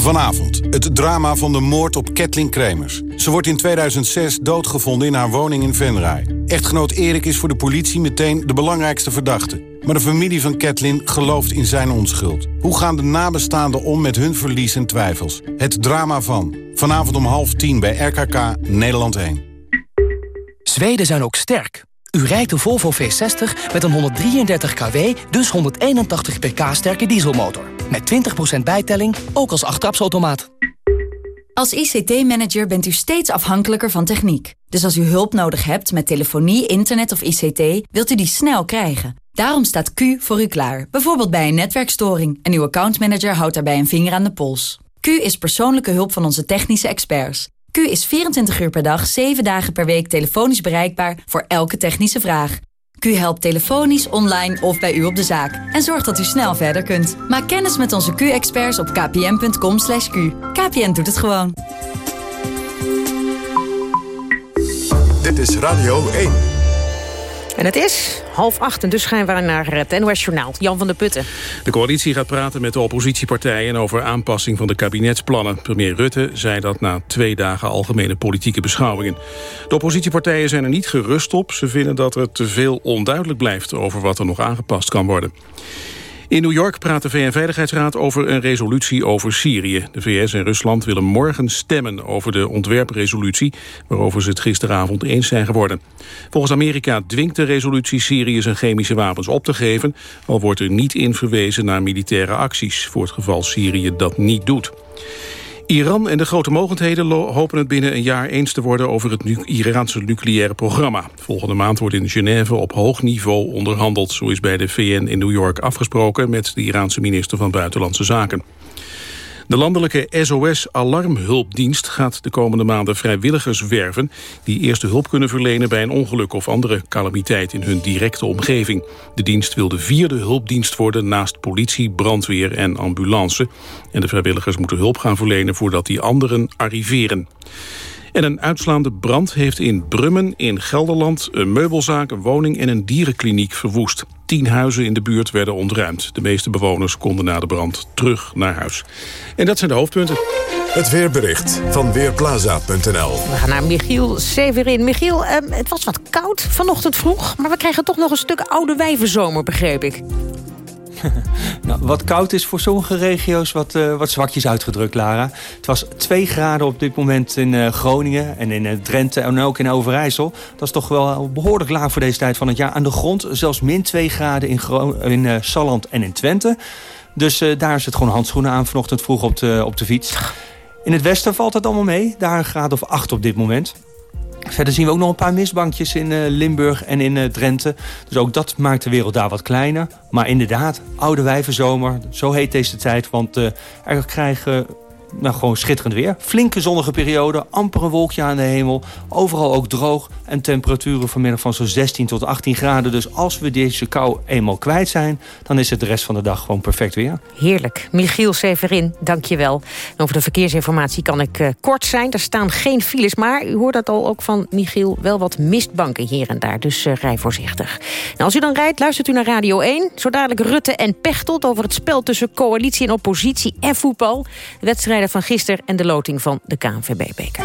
Vanavond, het drama van de moord op Kathleen Kremers. Ze wordt in 2006 doodgevonden in haar woning in Venray. Echtgenoot Erik is voor de politie meteen de belangrijkste verdachte. Maar de familie van Kathleen gelooft in zijn onschuld. Hoe gaan de nabestaanden om met hun verlies en twijfels? Het drama van. Vanavond om half tien bij RKK Nederland 1. Zweden zijn ook sterk. U rijdt de Volvo V60 met een 133 kW, dus 181 pk sterke dieselmotor. Met 20% bijtelling, ook als achttrapsautomaat. Als ICT-manager bent u steeds afhankelijker van techniek. Dus als u hulp nodig hebt met telefonie, internet of ICT... wilt u die snel krijgen. Daarom staat Q voor u klaar. Bijvoorbeeld bij een netwerkstoring. En uw accountmanager houdt daarbij een vinger aan de pols. Q is persoonlijke hulp van onze technische experts. Q is 24 uur per dag, 7 dagen per week telefonisch bereikbaar voor elke technische vraag. Q helpt telefonisch, online of bij u op de zaak. En zorgt dat u snel verder kunt. Maak kennis met onze Q-experts op kpn.com. /q. KPN doet het gewoon. Dit is Radio 1. En het is half acht en dus gaan we naar het NOS Journaal. Jan van der Putten. De coalitie gaat praten met de oppositiepartijen over aanpassing van de kabinetsplannen. Premier Rutte zei dat na twee dagen algemene politieke beschouwingen. De oppositiepartijen zijn er niet gerust op. Ze vinden dat er te veel onduidelijk blijft over wat er nog aangepast kan worden. In New York praat de VN-veiligheidsraad over een resolutie over Syrië. De VS en Rusland willen morgen stemmen over de ontwerpresolutie... waarover ze het gisteravond eens zijn geworden. Volgens Amerika dwingt de resolutie Syrië zijn chemische wapens op te geven... al wordt er niet in verwezen naar militaire acties... voor het geval Syrië dat niet doet. Iran en de grote mogendheden hopen het binnen een jaar eens te worden over het Iraanse nucleaire programma. Volgende maand wordt in Genève op hoog niveau onderhandeld. Zo is bij de VN in New York afgesproken met de Iraanse minister van Buitenlandse Zaken. De landelijke SOS-alarmhulpdienst gaat de komende maanden vrijwilligers werven... die eerste hulp kunnen verlenen bij een ongeluk of andere calamiteit in hun directe omgeving. De dienst wil de vierde hulpdienst worden naast politie, brandweer en ambulance. En de vrijwilligers moeten hulp gaan verlenen voordat die anderen arriveren. En een uitslaande brand heeft in Brummen in Gelderland... een meubelzaak, een woning en een dierenkliniek verwoest. Tien huizen in de buurt werden ontruimd. De meeste bewoners konden na de brand terug naar huis. En dat zijn de hoofdpunten. Het weerbericht van Weerplaza.nl. We gaan naar Michiel Severin. Michiel, eh, het was wat koud vanochtend vroeg... maar we krijgen toch nog een stuk oude wijvenzomer, begreep ik. nou, wat koud is voor sommige regio's wat, uh, wat zwakjes uitgedrukt, Lara. Het was 2 graden op dit moment in uh, Groningen en in uh, Drenthe en ook in Overijssel. Dat is toch wel behoorlijk laag voor deze tijd van het jaar. Aan de grond zelfs min 2 graden in, Gro Salland en in Twente. Dus daar is het gewoon handschoenen aan vanochtend vroeg op de, op de fiets. In het westen valt het allemaal mee. Daar een graad of 8 op dit moment. Verder zien we ook nog een paar mistbankjes in uh, Limburg en in uh, Drenthe. Dus ook dat maakt de wereld daar wat kleiner. Maar inderdaad, oude wijvenzomer, zo heet deze tijd. Want er krijgen nou, gewoon schitterend weer. Flinke zonnige periode, amper een wolkje aan de hemel. Overal ook droog en temperaturen vanmiddag van zo'n 16 tot 18 graden. Dus als we deze kou eenmaal kwijt zijn... dan is het de rest van de dag gewoon perfect weer. Heerlijk. Michiel Severin, dank je wel. Over de verkeersinformatie kan ik uh, kort zijn. Er staan geen files, maar u hoort dat al ook van Michiel... wel wat mistbanken hier en daar, dus uh, rij voorzichtig. Nou, als u dan rijdt, luistert u naar Radio 1. Zo dadelijk Rutte en Pechtold over het spel tussen coalitie en oppositie en voetbal. Wedstrijd van gisteren en de loting van de KNVB-beker.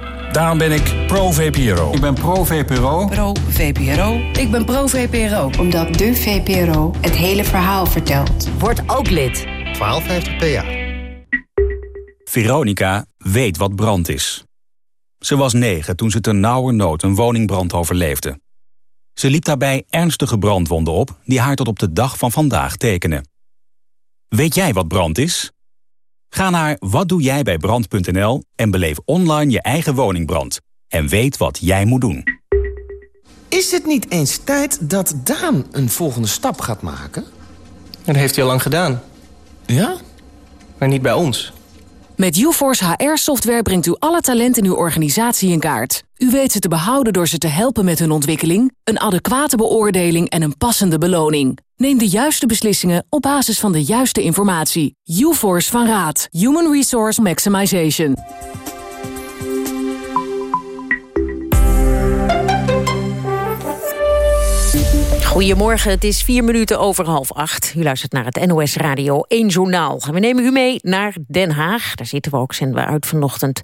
Daarom ben ik pro-VPRO. Ik ben pro-VPRO. Pro-VPRO. Ik ben pro-VPRO. Omdat de VPRO het hele verhaal vertelt. Word ook lid. 1250 PA. Veronica weet wat brand is. Ze was negen toen ze ternauwernood een woningbrand overleefde. Ze liep daarbij ernstige brandwonden op... die haar tot op de dag van vandaag tekenen. Weet jij wat brand is? Ga naar watdoejijbijbrand.nl en beleef online je eigen woningbrand. En weet wat jij moet doen. Is het niet eens tijd dat Daan een volgende stap gaat maken? Dat heeft hij al lang gedaan. Ja? Maar niet bij ons. Met UForce HR-software brengt u alle talenten in uw organisatie in kaart. U weet ze te behouden door ze te helpen met hun ontwikkeling... een adequate beoordeling en een passende beloning. Neem de juiste beslissingen op basis van de juiste informatie. UForce van Raad. Human Resource Maximization. Goedemorgen, het is vier minuten over half acht. U luistert naar het NOS Radio 1 Journaal. We nemen u mee naar Den Haag. Daar zitten we ook, zenden we uit vanochtend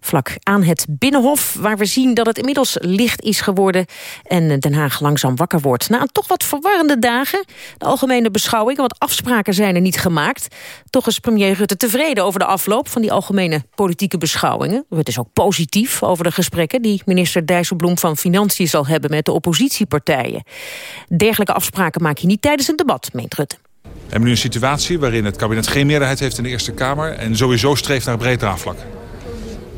vlak aan het Binnenhof... waar we zien dat het inmiddels licht is geworden... en Den Haag langzaam wakker wordt. Na een toch wat verwarrende dagen, de algemene beschouwing... want afspraken zijn er niet gemaakt. Toch is premier Rutte tevreden over de afloop... van die algemene politieke beschouwingen. Het is ook positief over de gesprekken... die minister Dijsselbloem van Financiën zal hebben... met de oppositiepartijen. Dergelijke afspraken maak je niet tijdens een debat, meent Rutte. We hebben nu een situatie waarin het kabinet geen meerderheid heeft in de Eerste Kamer... en sowieso streeft naar een breed draagvlak.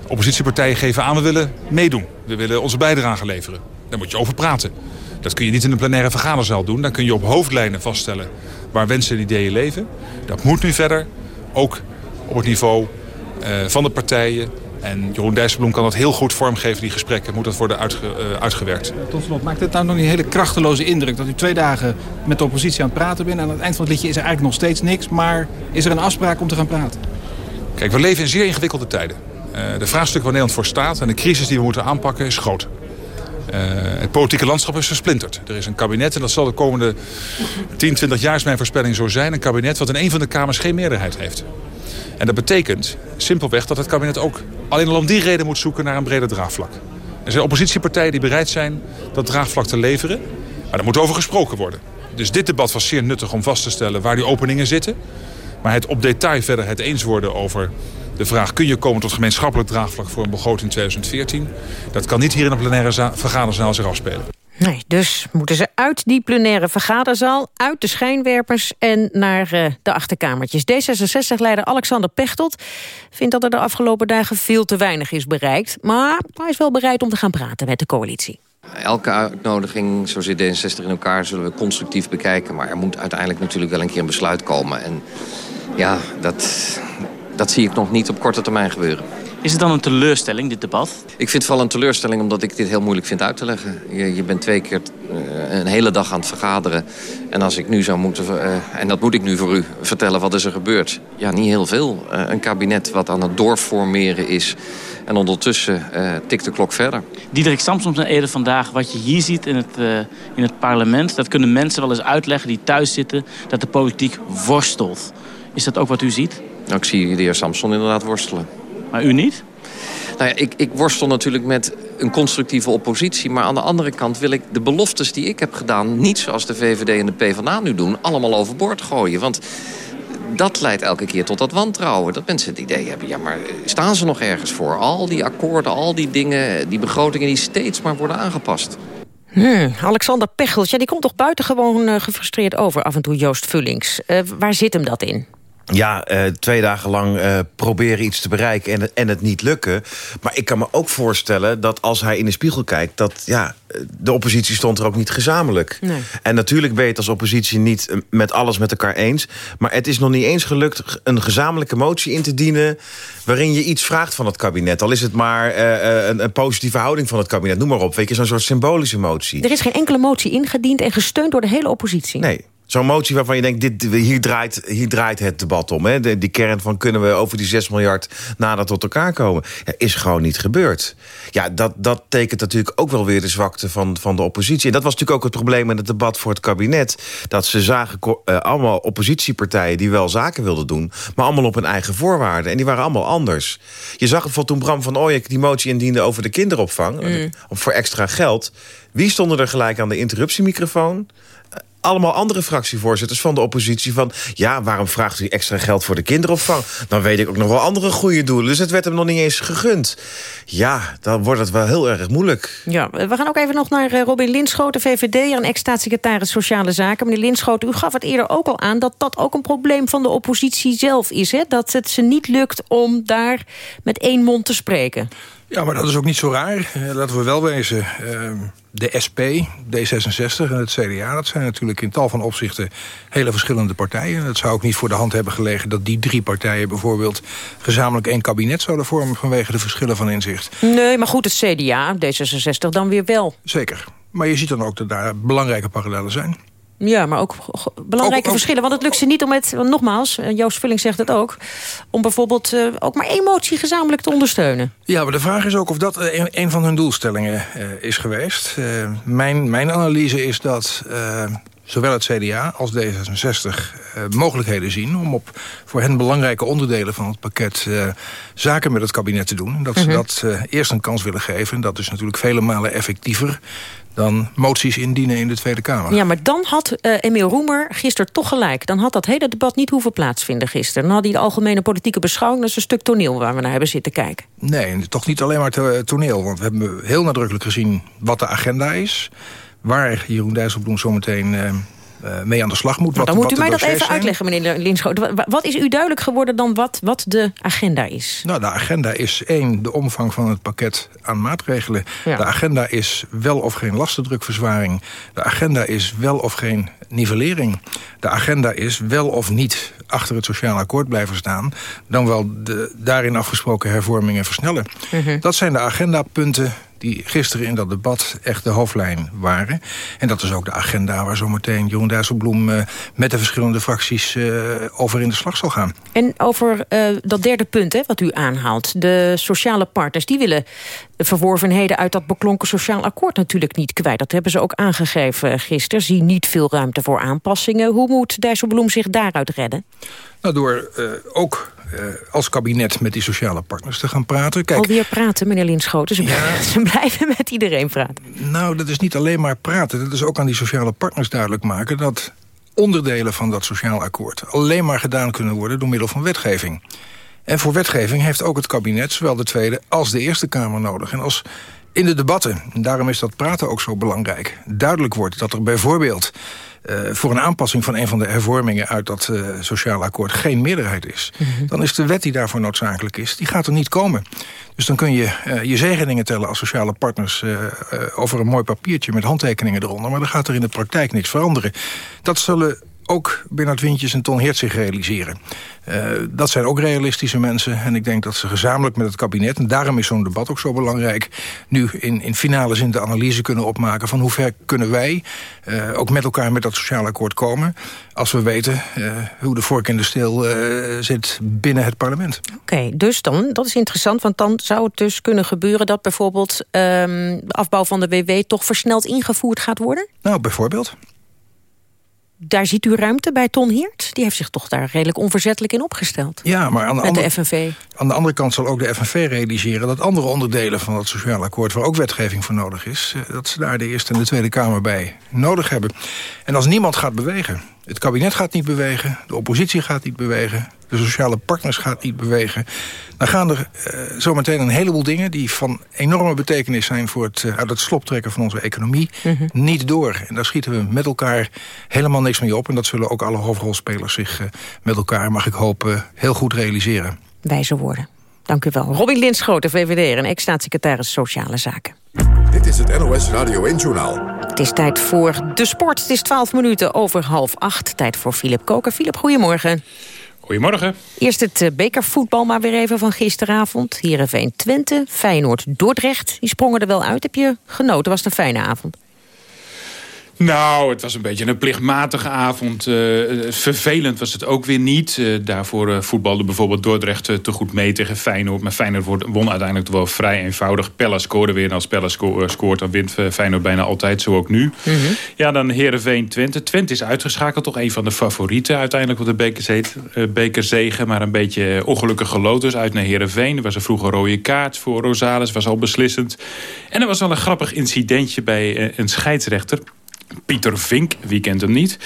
Oppositiepartijen geven aan, we willen meedoen. We willen onze bijdrage leveren. Daar moet je over praten. Dat kun je niet in een plenaire vergaderzaal doen. Dan kun je op hoofdlijnen vaststellen waar wensen en ideeën leven. Dat moet nu verder, ook op het niveau uh, van de partijen... En Jeroen Dijsselbloem kan dat heel goed vormgeven, die gesprekken. Moet dat worden uitge, uh, uitgewerkt. Tot slot, maakt het nou nog een hele krachteloze indruk... dat u twee dagen met de oppositie aan het praten bent... en aan het eind van het liedje is er eigenlijk nog steeds niks... maar is er een afspraak om te gaan praten? Kijk, we leven in zeer ingewikkelde tijden. Uh, de vraagstuk waar Nederland voor staat en de crisis die we moeten aanpakken is groot. Uh, het politieke landschap is versplinterd. Er is een kabinet, en dat zal de komende 10, 20 jaar is mijn voorspelling zo zijn... een kabinet wat in een van de kamers geen meerderheid heeft. En dat betekent simpelweg dat het kabinet ook alleen al om die reden moet zoeken naar een breder draagvlak. Er zijn oppositiepartijen die bereid zijn dat draagvlak te leveren. Maar daar moet over gesproken worden. Dus dit debat was zeer nuttig om vast te stellen waar die openingen zitten. Maar het op detail verder het eens worden over de vraag... kun je komen tot gemeenschappelijk draagvlak voor een begroting 2014... dat kan niet hier in de plenaire vergaderzaal zich afspelen. Nee, dus moeten ze uit die plenaire vergaderzaal, uit de schijnwerpers en naar uh, de achterkamertjes. D66-leider Alexander Pechtold vindt dat er de afgelopen dagen veel te weinig is bereikt. Maar hij is wel bereid om te gaan praten met de coalitie. Elke uitnodiging, zo zit D66 in elkaar, zullen we constructief bekijken. Maar er moet uiteindelijk natuurlijk wel een keer een besluit komen. En ja, dat, dat zie ik nog niet op korte termijn gebeuren. Is het dan een teleurstelling, dit debat? Ik vind het wel een teleurstelling omdat ik dit heel moeilijk vind uit te leggen. Je, je bent twee keer uh, een hele dag aan het vergaderen. En als ik nu zou moeten, uh, en dat moet ik nu voor u vertellen, wat is er gebeurd? Ja, niet heel veel. Uh, een kabinet wat aan het doorformeren is. En ondertussen tikt de klok verder. Diederik Samsom zei eerder vandaag, wat je hier ziet in het, in het parlement... dat kunnen mensen wel eens uitleggen die thuis zitten, dat de politiek worstelt. Is dat ook wat u ziet? Nou, ik zie de heer Samson inderdaad worstelen. Maar u niet? Nou ja, ik, ik worstel natuurlijk met een constructieve oppositie. Maar aan de andere kant wil ik de beloftes die ik heb gedaan... niet zoals de VVD en de PvdA nu doen, allemaal overboord gooien. Want dat leidt elke keer tot dat wantrouwen. Dat mensen het idee hebben, ja, maar staan ze nog ergens voor? Al die akkoorden, al die dingen, die begrotingen die steeds maar worden aangepast. Hmm, Alexander Pechels, ja, die komt toch buitengewoon uh, gefrustreerd over af en toe Joost Vullings. Uh, waar zit hem dat in? Ja, uh, twee dagen lang uh, proberen iets te bereiken en, en het niet lukken. Maar ik kan me ook voorstellen dat als hij in de spiegel kijkt... dat ja, de oppositie stond er ook niet gezamenlijk. Nee. En natuurlijk ben je het als oppositie niet met alles met elkaar eens. Maar het is nog niet eens gelukt een gezamenlijke motie in te dienen... waarin je iets vraagt van het kabinet. Al is het maar uh, een, een, positieve houding van het kabinet. Noem maar op, weet je, zo'n soort symbolische motie. Er is geen enkele motie ingediend en gesteund door de hele oppositie. Nee. Zo'n motie waarvan je denkt, dit, hier, draait, hier draait het debat om. Hè? De, die kern van kunnen we over die 6 miljard nader tot elkaar komen. Ja, is gewoon niet gebeurd. Ja, dat, dat tekent natuurlijk ook wel weer de zwakte van, van de oppositie. En dat was natuurlijk ook het probleem in het debat voor het kabinet. Dat ze zagen uh, allemaal oppositiepartijen die wel zaken wilden doen... maar allemaal op hun eigen voorwaarden. En die waren allemaal anders. Je zag het toen Bram van Ooyek die motie indiende over de kinderopvang... Mm. voor extra geld. Wie stonden er gelijk aan de interruptiemicrofoon? Allemaal andere fractievoorzitters van de oppositie van... ja, waarom vraagt u extra geld voor de kinderopvang? Dan weet ik ook nog wel andere goede doelen. Dus het werd hem nog niet eens gegund. Ja, dan wordt het wel heel erg moeilijk. Ja, we gaan ook even nog naar eh, Robin Linschoten, VVD... en ex-staatssecretaris Sociale Zaken. Meneer Linschoten, u gaf het eerder ook al aan... dat dat ook een probleem van de oppositie zelf is. Hè? Dat het ze niet lukt om daar met één mond te spreken. Ja, maar dat is ook niet zo raar. Uh, laten we wel wezen. Uh, de SP, D66 en het CDA... dat zijn natuurlijk in tal van opzichten hele verschillende partijen. Het zou ook niet voor de hand hebben gelegen... dat die drie partijen bijvoorbeeld gezamenlijk één kabinet zouden vormen... vanwege de verschillen van inzicht. Nee, maar goed, het CDA, D66 dan weer wel. Zeker. Maar je ziet dan ook dat daar belangrijke parallellen zijn. Ja, maar ook belangrijke verschillen. Want het lukt ze niet om het, want nogmaals, eh, Joost Vulling zegt het ook... om bijvoorbeeld uh, ook maar emotie gezamenlijk te ondersteunen. Ja, maar de vraag is ook of dat een, een van hun doelstellingen uh, is geweest. mijn, mijn analyse is dat zowel het CDA als D66 uh, mogelijkheden zien... om op voor hen belangrijke onderdelen van het pakket uh, zaken met het kabinet te doen. Dat ze mm -hmm. dat uh, eerst een kans willen geven. Dat is natuurlijk vele malen effectiever dan moties indienen in de Tweede Kamer. Ja, maar dan had uh, Emiel Roemer gisteren toch gelijk. Dan had dat hele debat niet hoeven plaatsvinden gisteren. Dan had hij de algemene politieke beschouwing... dat is een stuk toneel waar we naar hebben zitten kijken. Nee, toch niet alleen maar toneel. Want we hebben heel nadrukkelijk gezien wat de agenda is... waar Jeroen Dijsselbloem zometeen... Uh, uh, mee aan de slag moet. Wat, dan moet u mij dat even zijn. uitleggen, meneer Linschoot. Wat is u duidelijk geworden dan wat, wat de agenda is? Nou, de agenda is één, de omvang van het pakket aan maatregelen. Ja. De agenda is wel of geen lastendrukverzwaring. De agenda is wel of geen nivellering. De agenda is wel of niet achter het sociaal akkoord blijven staan... dan wel de daarin afgesproken hervormingen versnellen. -hmm. Dat zijn de agendapunten die gisteren in dat debat echt de hoofdlijn waren. En dat is ook de agenda waar zometeen Jeroen Dijsselbloem... Uh, met de verschillende fracties uh, over in de slag zal gaan. En over uh, dat derde punt hè, wat u aanhaalt. De sociale partners die willen de verworvenheden uit dat beklonken sociaal akkoord natuurlijk niet kwijt. Dat hebben ze ook aangegeven gisteren. Zie niet veel ruimte voor aanpassingen. Hoe moet Dijsselbloem zich daaruit redden? Nou, door ook als kabinet met die sociale partners te gaan praten. Kijk, Alweer praten, meneer Linschoten. Ze, ja, ze blijven met iedereen praten. Nou, dat is niet alleen maar praten. Dat is ook aan die sociale partners duidelijk maken... dat onderdelen van dat sociaal akkoord alleen maar gedaan kunnen worden... door middel van wetgeving. En voor wetgeving heeft ook het kabinet, zowel de Tweede als de Eerste Kamer nodig. En als in de debatten, en daarom is dat praten ook zo belangrijk... duidelijk wordt dat er bijvoorbeeld voor een aanpassing van een van de hervormingen uit dat uh, sociaal akkoord geen meerderheid is, mm -hmm. dan is de wet die daarvoor noodzakelijk is, die gaat er niet komen. Dus dan kun je uh, je zegeningen tellen als sociale partners over een mooi papiertje met handtekeningen eronder, maar dan gaat er in de praktijk niks veranderen. Dat zullen ook Bernard Wintjes en Ton Heert zich realiseren. Uh, dat zijn ook realistische mensen. En ik denk dat ze gezamenlijk met het kabinet... en daarom is zo'n debat ook zo belangrijk... nu in, in finale zin de analyse kunnen opmaken... van hoe ver kunnen wij uh, ook met elkaar met dat sociaal akkoord komen... als we weten uh, hoe de vork in de steel zit binnen het parlement. Oké, okay, dus dan, dat is interessant... want dan zou het dus kunnen gebeuren... dat bijvoorbeeld um, de afbouw van de WW... toch versneld ingevoerd gaat worden? Nou, bijvoorbeeld daar ziet u ruimte bij Ton Heert. Die heeft zich toch daar redelijk onverzettelijk in opgesteld. Ja, maar aan de, andere, de FNV. aan de andere kant zal ook de FNV realiseren... dat andere onderdelen van het sociaal akkoord... waar ook wetgeving voor nodig is... dat ze daar de Eerste en de Tweede Kamer bij nodig hebben. En als niemand gaat bewegen... het kabinet gaat niet bewegen, de oppositie gaat niet bewegen... de sociale partners gaat niet bewegen... dan gaan er uh, zometeen een heleboel dingen... die van enorme betekenis zijn voor het uh, uit het slop trekken van onze economie... Mm -hmm. niet door. En daar schieten we met elkaar helemaal niks mee op. En dat zullen ook alle hoofdrolspelers zich uh, met elkaar, mag ik hopen, heel goed realiseren. Wijze woorden. Dank u wel. Robin Linschoten, VVD en ex-staatssecretaris Sociale Zaken. Dit is het NOS Radio 1-journaal. Het is tijd voor de sport. Het is 12 minuten over half acht. Tijd voor Philip Koker. Philip, goedemorgen. Goedemorgen. Eerst het bekervoetbal maar weer even van gisteravond. Heerenveen Twente, Feyenoord Dordrecht. Die sprongen er wel uit. Heb je genoten? Was het een fijne avond? Nou, het was een beetje een plichtmatige avond. Uh, vervelend was het ook weer niet. Uh, daarvoor uh, voetbalde bijvoorbeeld Dordrecht te goed mee tegen Feyenoord. Maar Feyenoord won uiteindelijk wel vrij eenvoudig. Pella scoorde weer. En als Pella sco scoort, dan wint Feyenoord bijna altijd. Zo ook nu. Mm -hmm. Ja, dan Heerenveen Twente. Twente is uitgeschakeld. Toch een van de favorieten uiteindelijk op de bekerzet, bekerzegen. Maar een beetje ongelukkig geloten. uit naar Heerenveen. Er was een vroege rode kaart voor Rosales. Was al beslissend. En er was wel een grappig incidentje bij een scheidsrechter. Pieter Vink, wie kent hem niet...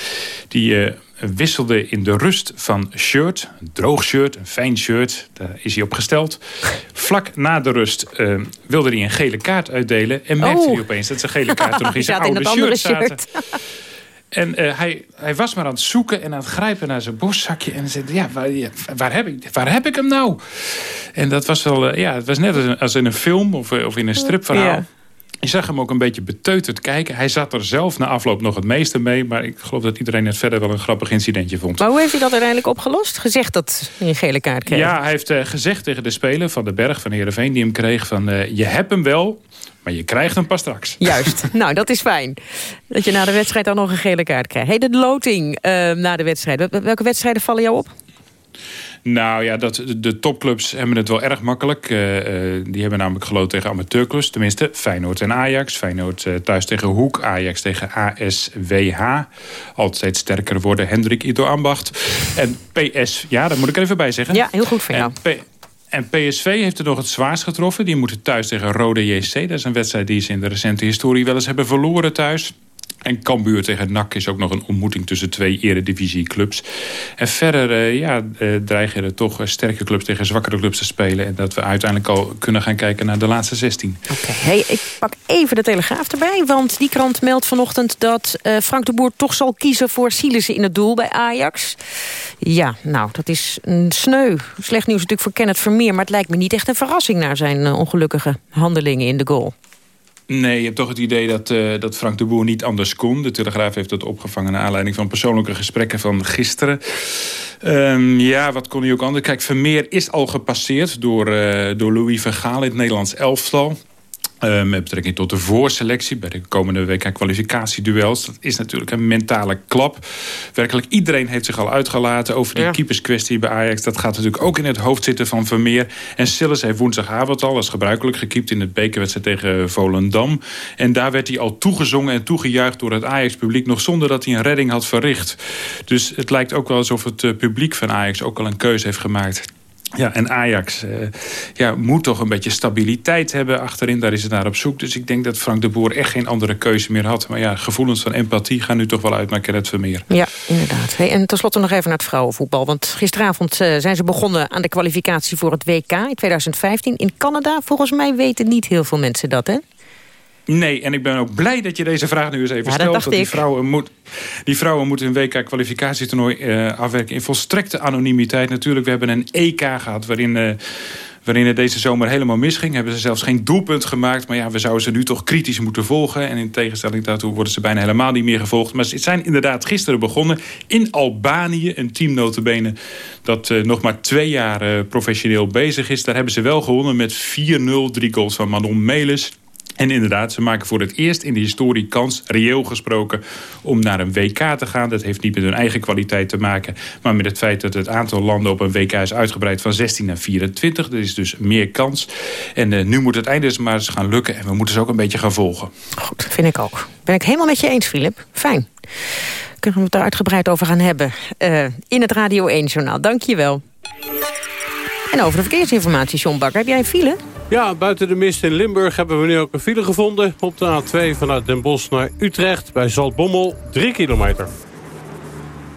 die uh, wisselde in de rust van shirt, een droog shirt, een fijn shirt... daar is hij op gesteld. Vlak na de rust uh, wilde hij een gele kaart uitdelen... en merkte oh. hij opeens dat zijn gele kaart nog in zijn oude in shirt zaten. En uh, hij, hij was maar aan het zoeken en aan het grijpen naar zijn borstzakje. En zei, ja, waar, waar, heb, ik, waar heb ik hem nou? En dat was wel, ja, het was net als in, als in een film of, of in een stripverhaal. Ja. Je zag hem ook een beetje beteuterd kijken. Hij zat er zelf na afloop nog het meeste mee. Maar ik geloof dat iedereen het verder wel een grappig incidentje vond. Maar hoe heeft hij dat uiteindelijk opgelost? Gezegd dat hij een gele kaart kreeg? Ja, hij heeft uh, gezegd tegen de speler van de Berg van Heerenveen... die hem kreeg van, uh, je hebt hem wel... Maar je krijgt hem pas straks. Juist. nou, dat is fijn. Dat je na de wedstrijd dan nog een gele kaart krijgt. Hey, de loting uh, na de wedstrijd. Welke wedstrijden vallen jou op? Nou ja, dat, de topclubs hebben het wel erg makkelijk. Uh, uh, die hebben namelijk geloot tegen amateurclubs. Tenminste, Feyenoord en Ajax. Feyenoord uh, thuis tegen Hoek. Ajax tegen ASWH. Altijd sterker worden. Hendrik Ito Ambacht. En PS, ja, daar moet ik er even bij zeggen. Ja, heel goed voor jou. En PSV heeft er nog het zwaarst getroffen. Die moeten thuis tegen Rode JC. Dat is een wedstrijd die ze in de recente historie wel eens hebben verloren thuis. En Cambuur tegen NAC is ook nog een ontmoeting tussen twee eredivisieclubs. En verder uh, ja, uh, dreigen er toch sterke clubs tegen zwakkere clubs te spelen. En dat we uiteindelijk al kunnen gaan kijken naar de laatste 16. Oké, hey, ik pak even de Telegraaf erbij. Want die krant meldt vanochtend dat Frank de Boer toch zal kiezen voor Sielissen in het doel bij Ajax. Ja, nou, dat is een sneu. Slecht nieuws natuurlijk voor Kenneth Vermeer. Maar het lijkt me niet echt een verrassing naar zijn ongelukkige handelingen in de goal. Nee, je hebt toch het idee dat, uh, dat Frank de Boer niet anders kon. De Telegraaf heeft dat opgevangen naar aanleiding van persoonlijke gesprekken van gisteren. Um, ja, wat kon hij ook anders? Kijk, Vermeer is al gepasseerd door, uh, door Louis Vergaal in het Nederlands elftal. Uh, met betrekking tot de voorselectie bij de komende WK kwalificatieduels. Dat is natuurlijk een mentale klap. Werkelijk iedereen heeft zich al uitgelaten over die ja. keeperskwestie bij Ajax. Dat gaat natuurlijk ook in het hoofd zitten van Vermeer. En Sillis heeft woensdagavond al, als gebruikelijk, gekiept in het bekerwedstrijd tegen Volendam. En daar werd hij al toegezongen en toegejuicht door het Ajax-publiek... nog zonder dat hij een redding had verricht. Dus het lijkt ook wel alsof het publiek van Ajax ook al een keuze heeft gemaakt. Ja, en Ajax uh, ja, moet toch een beetje stabiliteit hebben achterin. Daar is het naar op zoek. Dus ik denk dat Frank de Boer echt geen andere keuze meer had. Maar ja, gevoelens van empathie gaan nu toch wel uit naar Kenneth Vermeer. Ja, inderdaad. Hey, en tenslotte nog even naar het vrouwenvoetbal. Want gisteravond uh, zijn ze begonnen aan de kwalificatie voor het WK in 2015 in Canada. Volgens mij weten niet heel veel mensen dat, hè? Nee, en ik ben ook blij dat je deze vraag nu eens even ja, stelt. Dat die, vrouwen moet, die vrouwen moeten een WK-kwalificatietoernooi uh, afwerken... in volstrekte anonimiteit. Natuurlijk, we hebben een EK gehad waarin... Uh, waarin het deze zomer helemaal misging. Hebben ze zelfs geen doelpunt gemaakt. Maar ja, we zouden ze nu toch kritisch moeten volgen. En in tegenstelling daartoe worden ze bijna helemaal niet meer gevolgd. Maar ze zijn inderdaad gisteren begonnen in Albanië. Een team notabene dat uh, nog maar twee jaar uh, professioneel bezig is. Daar hebben ze wel gewonnen met 4-0. Drie goals van Manon Melis. En inderdaad, ze maken voor het eerst in de historie kans, reëel gesproken, om naar een WK te gaan. Dat heeft niet met hun eigen kwaliteit te maken, maar met het feit dat het aantal landen op een WK is uitgebreid van 16 naar 24. Er is dus meer kans. En uh, nu moet het einde maar eens gaan lukken en we moeten ze ook een beetje gaan volgen. Goed, vind ik ook. Ben ik helemaal met je eens, Filip. Fijn. Kunnen we het daar uitgebreid over gaan hebben uh, in het Radio 1-journaal. Dank je wel. En over de verkeersinformatie, John Bakker. Heb jij een file? Ja, buiten de mist in Limburg hebben we nu ook een file gevonden. Op de A2 vanuit Den Bosch naar Utrecht bij Zaltbommel, 3 kilometer.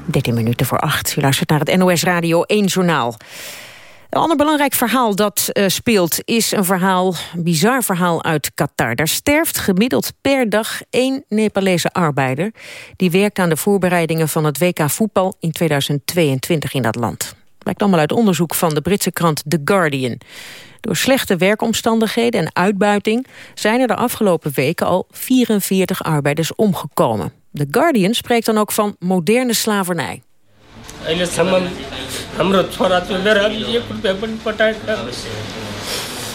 13 minuten voor 8. U luistert naar het NOS Radio 1 Journaal. Een ander belangrijk verhaal dat uh, speelt is een verhaal, een bizar verhaal uit Qatar. Daar sterft gemiddeld per dag één Nepalese arbeider... die werkt aan de voorbereidingen van het WK voetbal in 2022 in dat land. Blijkt allemaal uit onderzoek van de Britse krant The Guardian. Door slechte werkomstandigheden en uitbuiting... zijn er de afgelopen weken al 44 arbeiders omgekomen. The Guardian spreekt dan ook van moderne slavernij.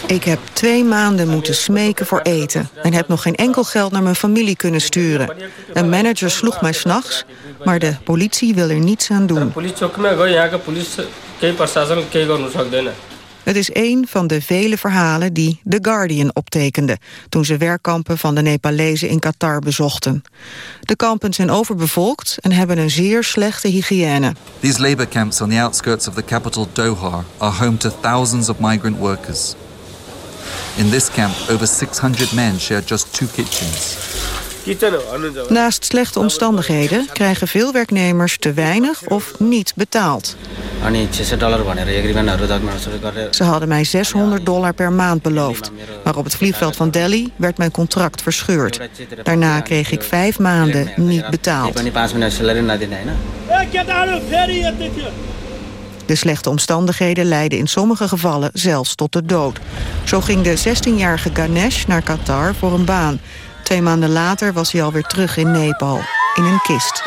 Ik heb twee maanden moeten smeken voor eten... en heb nog geen enkel geld naar mijn familie kunnen sturen. Een manager sloeg mij s'nachts, maar de politie wil er niets aan doen. Het is een van de vele verhalen die The Guardian optekende... toen ze werkkampen van de Nepalezen in Qatar bezochten. De kampen zijn overbevolkt en hebben een zeer slechte hygiëne. These labor camps on the outskirts of the capital Doha... are home to thousands of migrant workers. In this camp, over 600 men share just two kitchens. Naast slechte omstandigheden krijgen veel werknemers te weinig of niet betaald. Ze hadden mij 600 dollar per maand beloofd. Maar op het vliegveld van Delhi werd mijn contract verscheurd. Daarna kreeg ik vijf maanden niet betaald. De slechte omstandigheden leidden in sommige gevallen zelfs tot de dood. Zo ging de 16-jarige Ganesh naar Qatar voor een baan. Twee maanden later was hij alweer terug in Nepal, in een kist.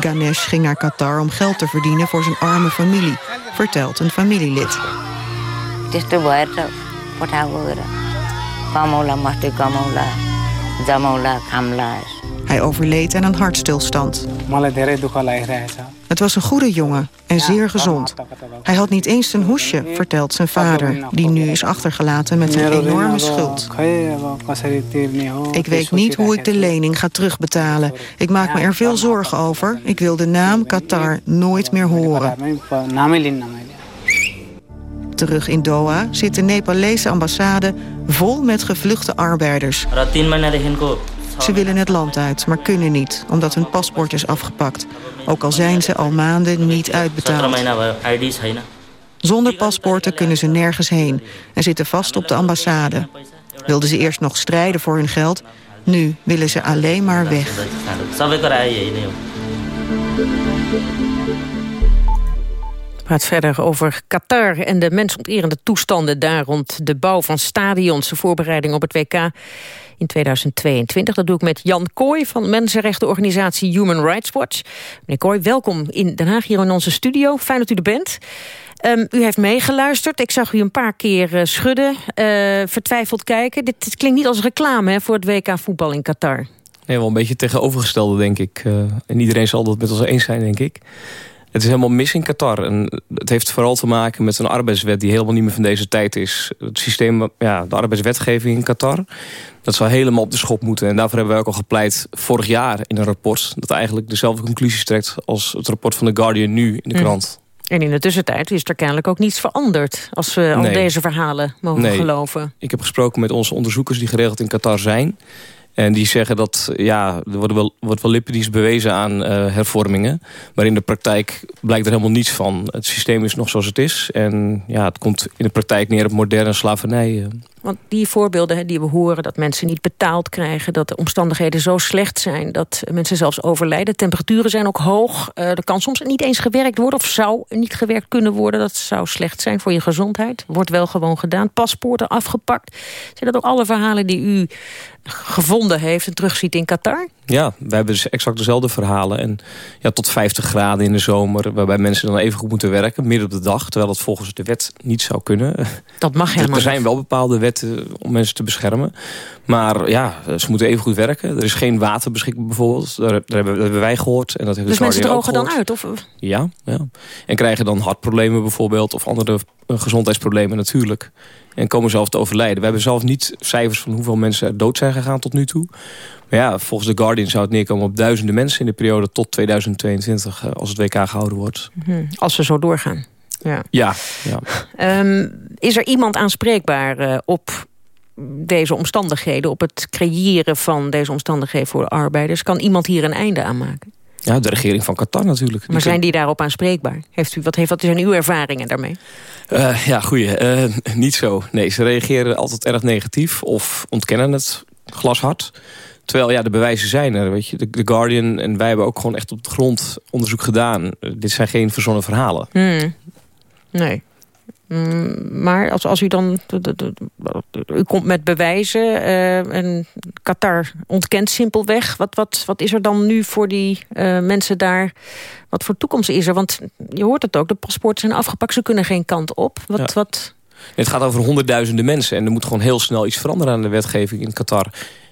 Ganesh ging naar Qatar om geld te verdienen voor zijn arme familie, vertelt een familielid. patagoda. Kamola mahti kamola. Zamola kamla. Hij overleed aan een hartstilstand. Het was een goede jongen en zeer gezond. Hij had niet eens een hoesje, vertelt zijn vader... die nu is achtergelaten met een enorme schuld. Ik weet niet hoe ik de lening ga terugbetalen. Ik maak me er veel zorgen over. Ik wil de naam Qatar nooit meer horen. Terug in Doha zit de Nepalese ambassade vol met gevluchte arbeiders. Ze willen het land uit, maar kunnen niet, omdat hun paspoort is afgepakt. Ook al zijn ze al maanden niet uitbetaald. Zonder paspoorten kunnen ze nergens heen en zitten vast op de ambassade. Wilden ze eerst nog strijden voor hun geld, nu willen ze alleen maar weg. Praat verder over Qatar en de mensonterende toestanden daar rond de bouw van stadions, de voorbereiding op het WK in 2022. Dat doe ik met Jan Kooi van mensenrechtenorganisatie Human Rights Watch. Meneer Kooi, welkom in Den Haag hier in onze studio. Fijn dat u er bent. Um, u heeft meegeluisterd. Ik zag u een paar keer uh, schudden, uh, vertwijfeld kijken. Dit, klinkt niet als reclame hè, voor het WK voetbal in Qatar. Nee, wel een beetje tegenovergestelde, denk ik. Uh, en iedereen zal dat met ons eens zijn, denk ik. Het is helemaal mis in Qatar. En het heeft vooral te maken met een arbeidswet die helemaal niet meer van deze tijd is. Het systeem, ja, de arbeidswetgeving in Qatar, dat zou helemaal op de schop moeten. En daarvoor hebben wij ook al gepleit vorig jaar in een rapport... dat eigenlijk dezelfde conclusies trekt als het rapport van The Guardian nu in de krant. En in de tussentijd is er kennelijk ook niets veranderd... als we al deze verhalen mogen nee. geloven. Ik heb gesproken met onze onderzoekers die geregeld in Qatar zijn... En die zeggen dat ja, er wordt wel, wordt wel lippendienst bewezen aan uh, hervormingen. Maar in de praktijk blijkt er helemaal niets van. Het systeem is nog zoals het is. En ja, het komt in de praktijk neer op moderne slavernij. Want die voorbeelden die we horen, dat mensen niet betaald krijgen... dat de omstandigheden zo slecht zijn dat mensen zelfs overlijden. Temperaturen zijn ook hoog. Uh, er kan soms niet eens gewerkt worden of zou niet gewerkt kunnen worden. Dat zou slecht zijn voor je gezondheid. Wordt wel gewoon gedaan. Paspoorten afgepakt. Zijn dat ook alle verhalen die u gevonden heeft en terugziet in Qatar? Ja, we hebben dus exact dezelfde verhalen. En ja, tot 50 graden in de zomer, waarbij mensen dan even goed moeten werken, midden op de dag, terwijl dat volgens de wet niet zou kunnen. Dat mag helemaal Er zijn wel bepaalde wetten om mensen te beschermen. Maar ja, ze moeten even goed werken. Er is geen water beschikbaar bijvoorbeeld. Daar, daar, hebben, wij gehoord. En dat heeft dus de mensen drogen dan uit? Of? Ja, ja. En krijgen dan hartproblemen bijvoorbeeld. Of andere gezondheidsproblemen natuurlijk. En komen zelf te overlijden. We hebben zelf niet cijfers van hoeveel mensen er dood zijn gegaan tot nu toe. Maar ja, volgens The Guardian zou het neerkomen op duizenden mensen... in de periode tot 2022, als het WK gehouden wordt. Hm, als we zo doorgaan. Ja. ja, ja. Um, is er iemand aanspreekbaar uh, op deze omstandigheden... op het creëren van deze omstandigheden voor arbeiders? Kan iemand hier een einde aan maken? Ja, de regering van Qatar natuurlijk. Maar zijn die daarop aanspreekbaar? Heeft u, wat, heeft, wat zijn uw ervaringen daarmee? Uh, ja, goeie. Uh, niet zo. Nee, ze reageren altijd erg negatief of ontkennen het glashard. Terwijl ja, de bewijzen zijn er. Weet je. De, The Guardian en wij hebben ook gewoon echt op de grond onderzoek gedaan. Uh, dit zijn geen verzonnen verhalen. Hmm. Nee. Mm, maar als, als u dan... U komt met bewijzen uh, en Qatar ontkent simpelweg. Wat, wat, wat is er dan nu voor die uh, mensen daar? Wat voor toekomst is er? Want je hoort het ook, de paspoorten zijn afgepakt. Ze kunnen geen kant op. Wat... Ja. wat... Het gaat over honderdduizenden mensen. En er moet gewoon heel snel iets veranderen aan de wetgeving in Qatar.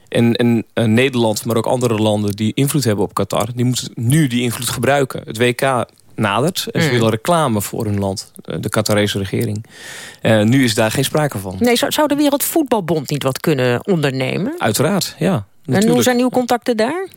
En, en uh, Nederland, maar ook andere landen die invloed hebben op Qatar... die moeten nu die invloed gebruiken. Het WK nadert. En ze mm. willen reclame voor hun land, de Qatarese regering. Uh, nu is daar geen sprake van. Nee, zou, zou de Wereldvoetbalbond niet wat kunnen ondernemen? Uiteraard, ja. Natuurlijk. En hoe zijn uw contacten daar?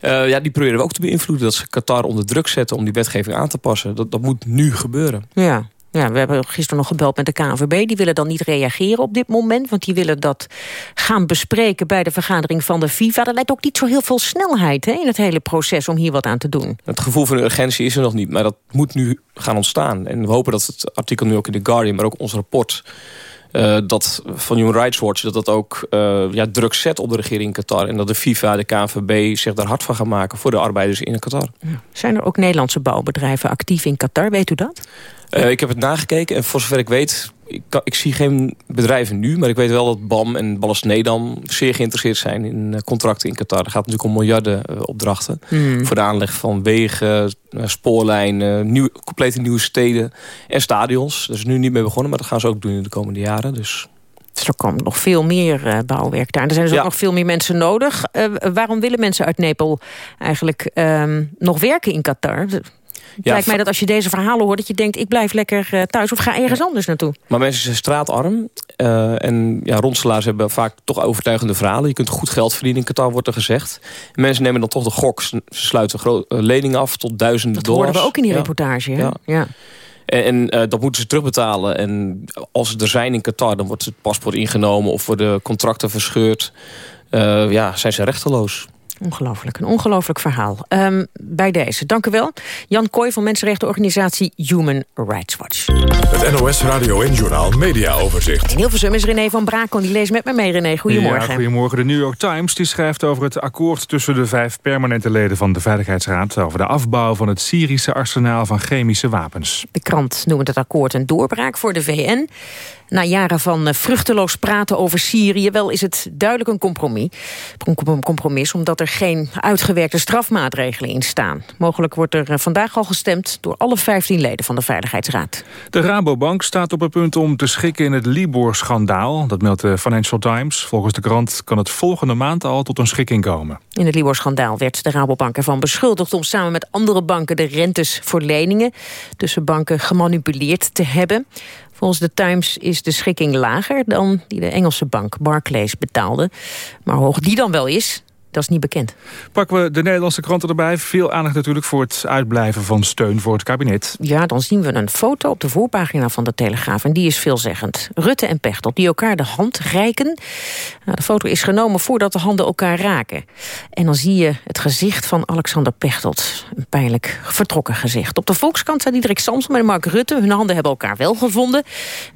Uh, ja, die proberen we ook te beïnvloeden. Dat ze Qatar onder druk zetten om die wetgeving aan te passen. Dat, dat moet nu gebeuren. Ja, ja, we hebben gisteren nog gebeld met de KNVB. Die willen dan niet reageren op dit moment. Want die willen dat gaan bespreken bij de vergadering van de FIFA. Er lijkt ook niet zo heel veel snelheid hè, in het hele proces om hier wat aan te doen. Het gevoel van urgentie is er nog niet. Maar dat moet nu gaan ontstaan. En we hopen dat het artikel nu ook in The Guardian, maar ook ons rapport... Uh, dat van Human Rights Watch dat dat ook uh, ja, druk zet op de regering in Qatar. En dat de FIFA, de KNVB zich daar hard van gaan maken voor de arbeiders in Qatar. Zijn er ook Nederlandse bouwbedrijven actief in Qatar, weet u dat? Uh, ik heb het nagekeken en voor zover ik weet... Ik, kan, ik, zie geen bedrijven nu, maar ik weet wel dat BAM en Ballas Nedam... zeer geïnteresseerd zijn in contracten in Qatar. Er gaat natuurlijk om miljarden opdrachten. Mm. Voor de aanleg van wegen, spoorlijnen, nieuw, complete nieuwe steden en stadions. Daar is nu niet mee begonnen, maar dat gaan ze ook doen in de komende jaren. Dus Dus er komt nog veel meer uh, bouwwerk daar. Er zijn dus ook nog veel meer mensen nodig. Uh, waarom willen mensen uit Nepal eigenlijk um, nog werken in Qatar? Het ja, lijkt mij dat als je deze verhalen hoort... dat je denkt, ik blijf lekker uh, thuis of ga ergens ja. anders naartoe. Maar mensen zijn straatarm. en ja, rondselaars hebben vaak toch overtuigende verhalen. Je kunt goed geld verdienen in Qatar, wordt er gezegd. En mensen nemen dan toch de gok. Ze sluiten grote leningen af tot duizenden dollars. Dat hoorden we ook in die reportage. Hè? ja. En, en uh, dat moeten ze terugbetalen. En als ze er zijn in Qatar, dan wordt het paspoort ingenomen... of worden contracten verscheurd. Uh, ja, zijn ze rechteloos. Ongelooflijk, een ongelooflijk verhaal. Um, bij deze, dank u wel. Jan Kooi van mensenrechtenorganisatie Human Rights Watch. Het NOS Radio en Journaal Media Overzicht. In Hilversum is René van Brakel, die leest met me mee. René, goedemorgen. Ja, goedemorgen. De New York Times die schrijft over het akkoord tussen de vijf permanente leden van de Veiligheidsraad... over de afbouw van het Syrische arsenaal van chemische wapens. De krant noemt het akkoord een doorbraak voor de VN. Na jaren van eh, vruchteloos praten over Syrië... wel is het duidelijk een compromis. Een compromis omdat er geen uitgewerkte strafmaatregelen in staan. Mogelijk wordt er eh, vandaag al gestemd... door alle 15 leden van de Veiligheidsraad. De Rabobank staat op het punt om te schikken in het Libor-schandaal. Dat meldt de Financial Times. Volgens de krant kan het volgende maand al tot een schikking komen. In het Libor-schandaal werd de Rabobank ervan beschuldigd... om samen met andere banken de rentes voor leningen... tussen banken gemanipuleerd te hebben. Volgens de Times is de schikking lager dan die de Engelse bank Barclays betaalde. Maar hoog die dan wel is, dat is niet bekend. Pakken we de Nederlandse kranten erbij. Veel aandacht natuurlijk voor het uitblijven van steun voor het kabinet. Ja, dan zien we een foto op de voorpagina van de Telegraaf. En die is veelzeggend. Rutte en Pechtold die elkaar de hand reiken. Nou, de foto is genomen voordat de handen elkaar raken. En dan zie je het gezicht van Alexander Pechtold. Een pijnlijk vertrokken gezicht. Op de Volkskrant staat Diederik Samson en Mark Rutte. Hun handen hebben elkaar wel gevonden.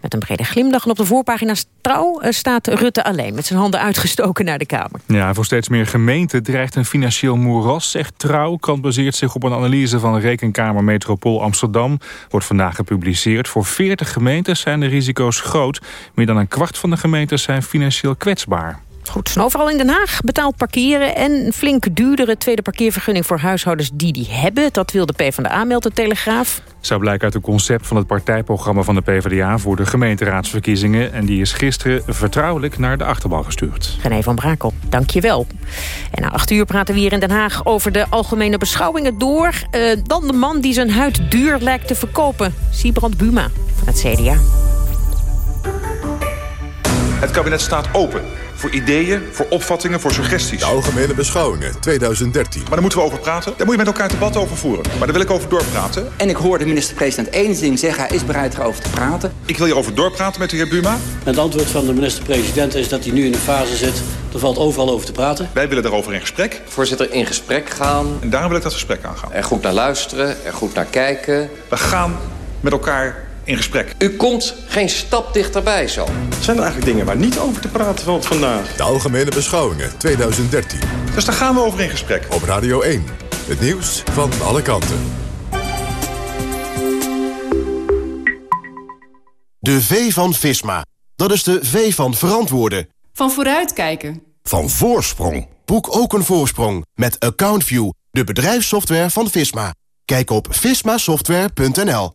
Met een brede glimlach. En op de voorpagina trouw eh, staat Rutte alleen. Met zijn handen uitgestoken naar de Kamer. Ja, voor steeds meer gemeente dreigt een financieel moeras, zegt Trouw. Kant baseert zich op een analyse van Rekenkamer Metropool Amsterdam. Wordt vandaag gepubliceerd. Voor 40 gemeentes zijn de risico's groot. Meer dan een kwart van de gemeentes zijn financieel kwetsbaar. Goed, en overal in Den Haag betaald parkeren... en een flink duurdere tweede parkeervergunning voor huishoudens die die hebben. Dat wil de PvdA, meldt de Telegraaf. Zou blijken uit het concept van het partijprogramma van de PvdA... voor de gemeenteraadsverkiezingen. En die is gisteren vertrouwelijk naar de achterbal gestuurd. René van Brakel, dank je wel. En na acht uur praten we hier in Den Haag over de algemene beschouwingen door. Uh, dan de man die zijn huid duur lijkt te verkopen. Siebrand Buma van het CDA. Het kabinet staat open voor ideeën, voor opvattingen, voor suggesties. De Algemene Beschouwingen 2013. Maar daar moeten we over praten. Daar moet je met elkaar debat over voeren. Maar daar wil ik over doorpraten. En ik hoor de minister-president één ding zeggen. Hij is bereid erover te praten. Ik wil hierover doorpraten met de heer Buma. Het antwoord van de minister-president is dat hij nu in een fase zit... er valt overal over te praten. Wij willen daarover in gesprek. Voorzitter, in gesprek gaan. En daarom wil ik dat gesprek aangaan. Er goed naar luisteren, er goed naar kijken. We gaan met elkaar in gesprek. U komt geen stap dichterbij zo. Zijn er eigenlijk dingen waar niet over te praten valt vandaag? De Algemene Beschouwingen 2013. Dus daar gaan we over in gesprek. Op Radio 1. Het nieuws van alle kanten. De V van Visma. Dat is de V van verantwoorden. Van vooruitkijken. Van voorsprong. Boek ook een voorsprong met AccountView, de bedrijfssoftware van Visma. Kijk op vismasoftware.nl.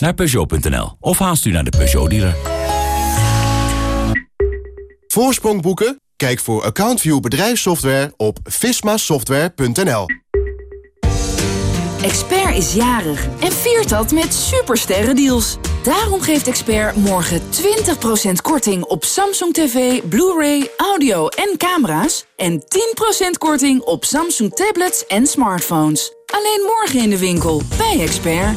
naar Peugeot.nl of haast u naar de Peugeot-dealer. Voorsprong boeken? Kijk voor AccountView bedrijfssoftware op vismasoftware.nl. Expert is jarig en viert dat met supersterrendeals. Daarom geeft Expert morgen 20% korting op Samsung TV, Blu-ray, audio en camera's... en 10% korting op Samsung tablets en smartphones. Alleen morgen in de winkel bij Expert.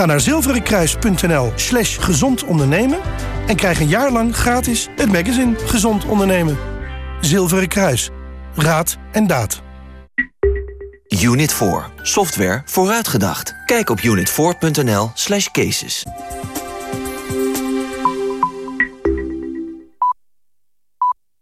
Ga naar zilverenkruis.nl slash gezond ondernemen en krijg een jaar lang gratis het magazine Gezond Ondernemen. Zilveren Kruis. Raad en daad. Unit 4. Software vooruitgedacht. Kijk op unit4.nl slash cases.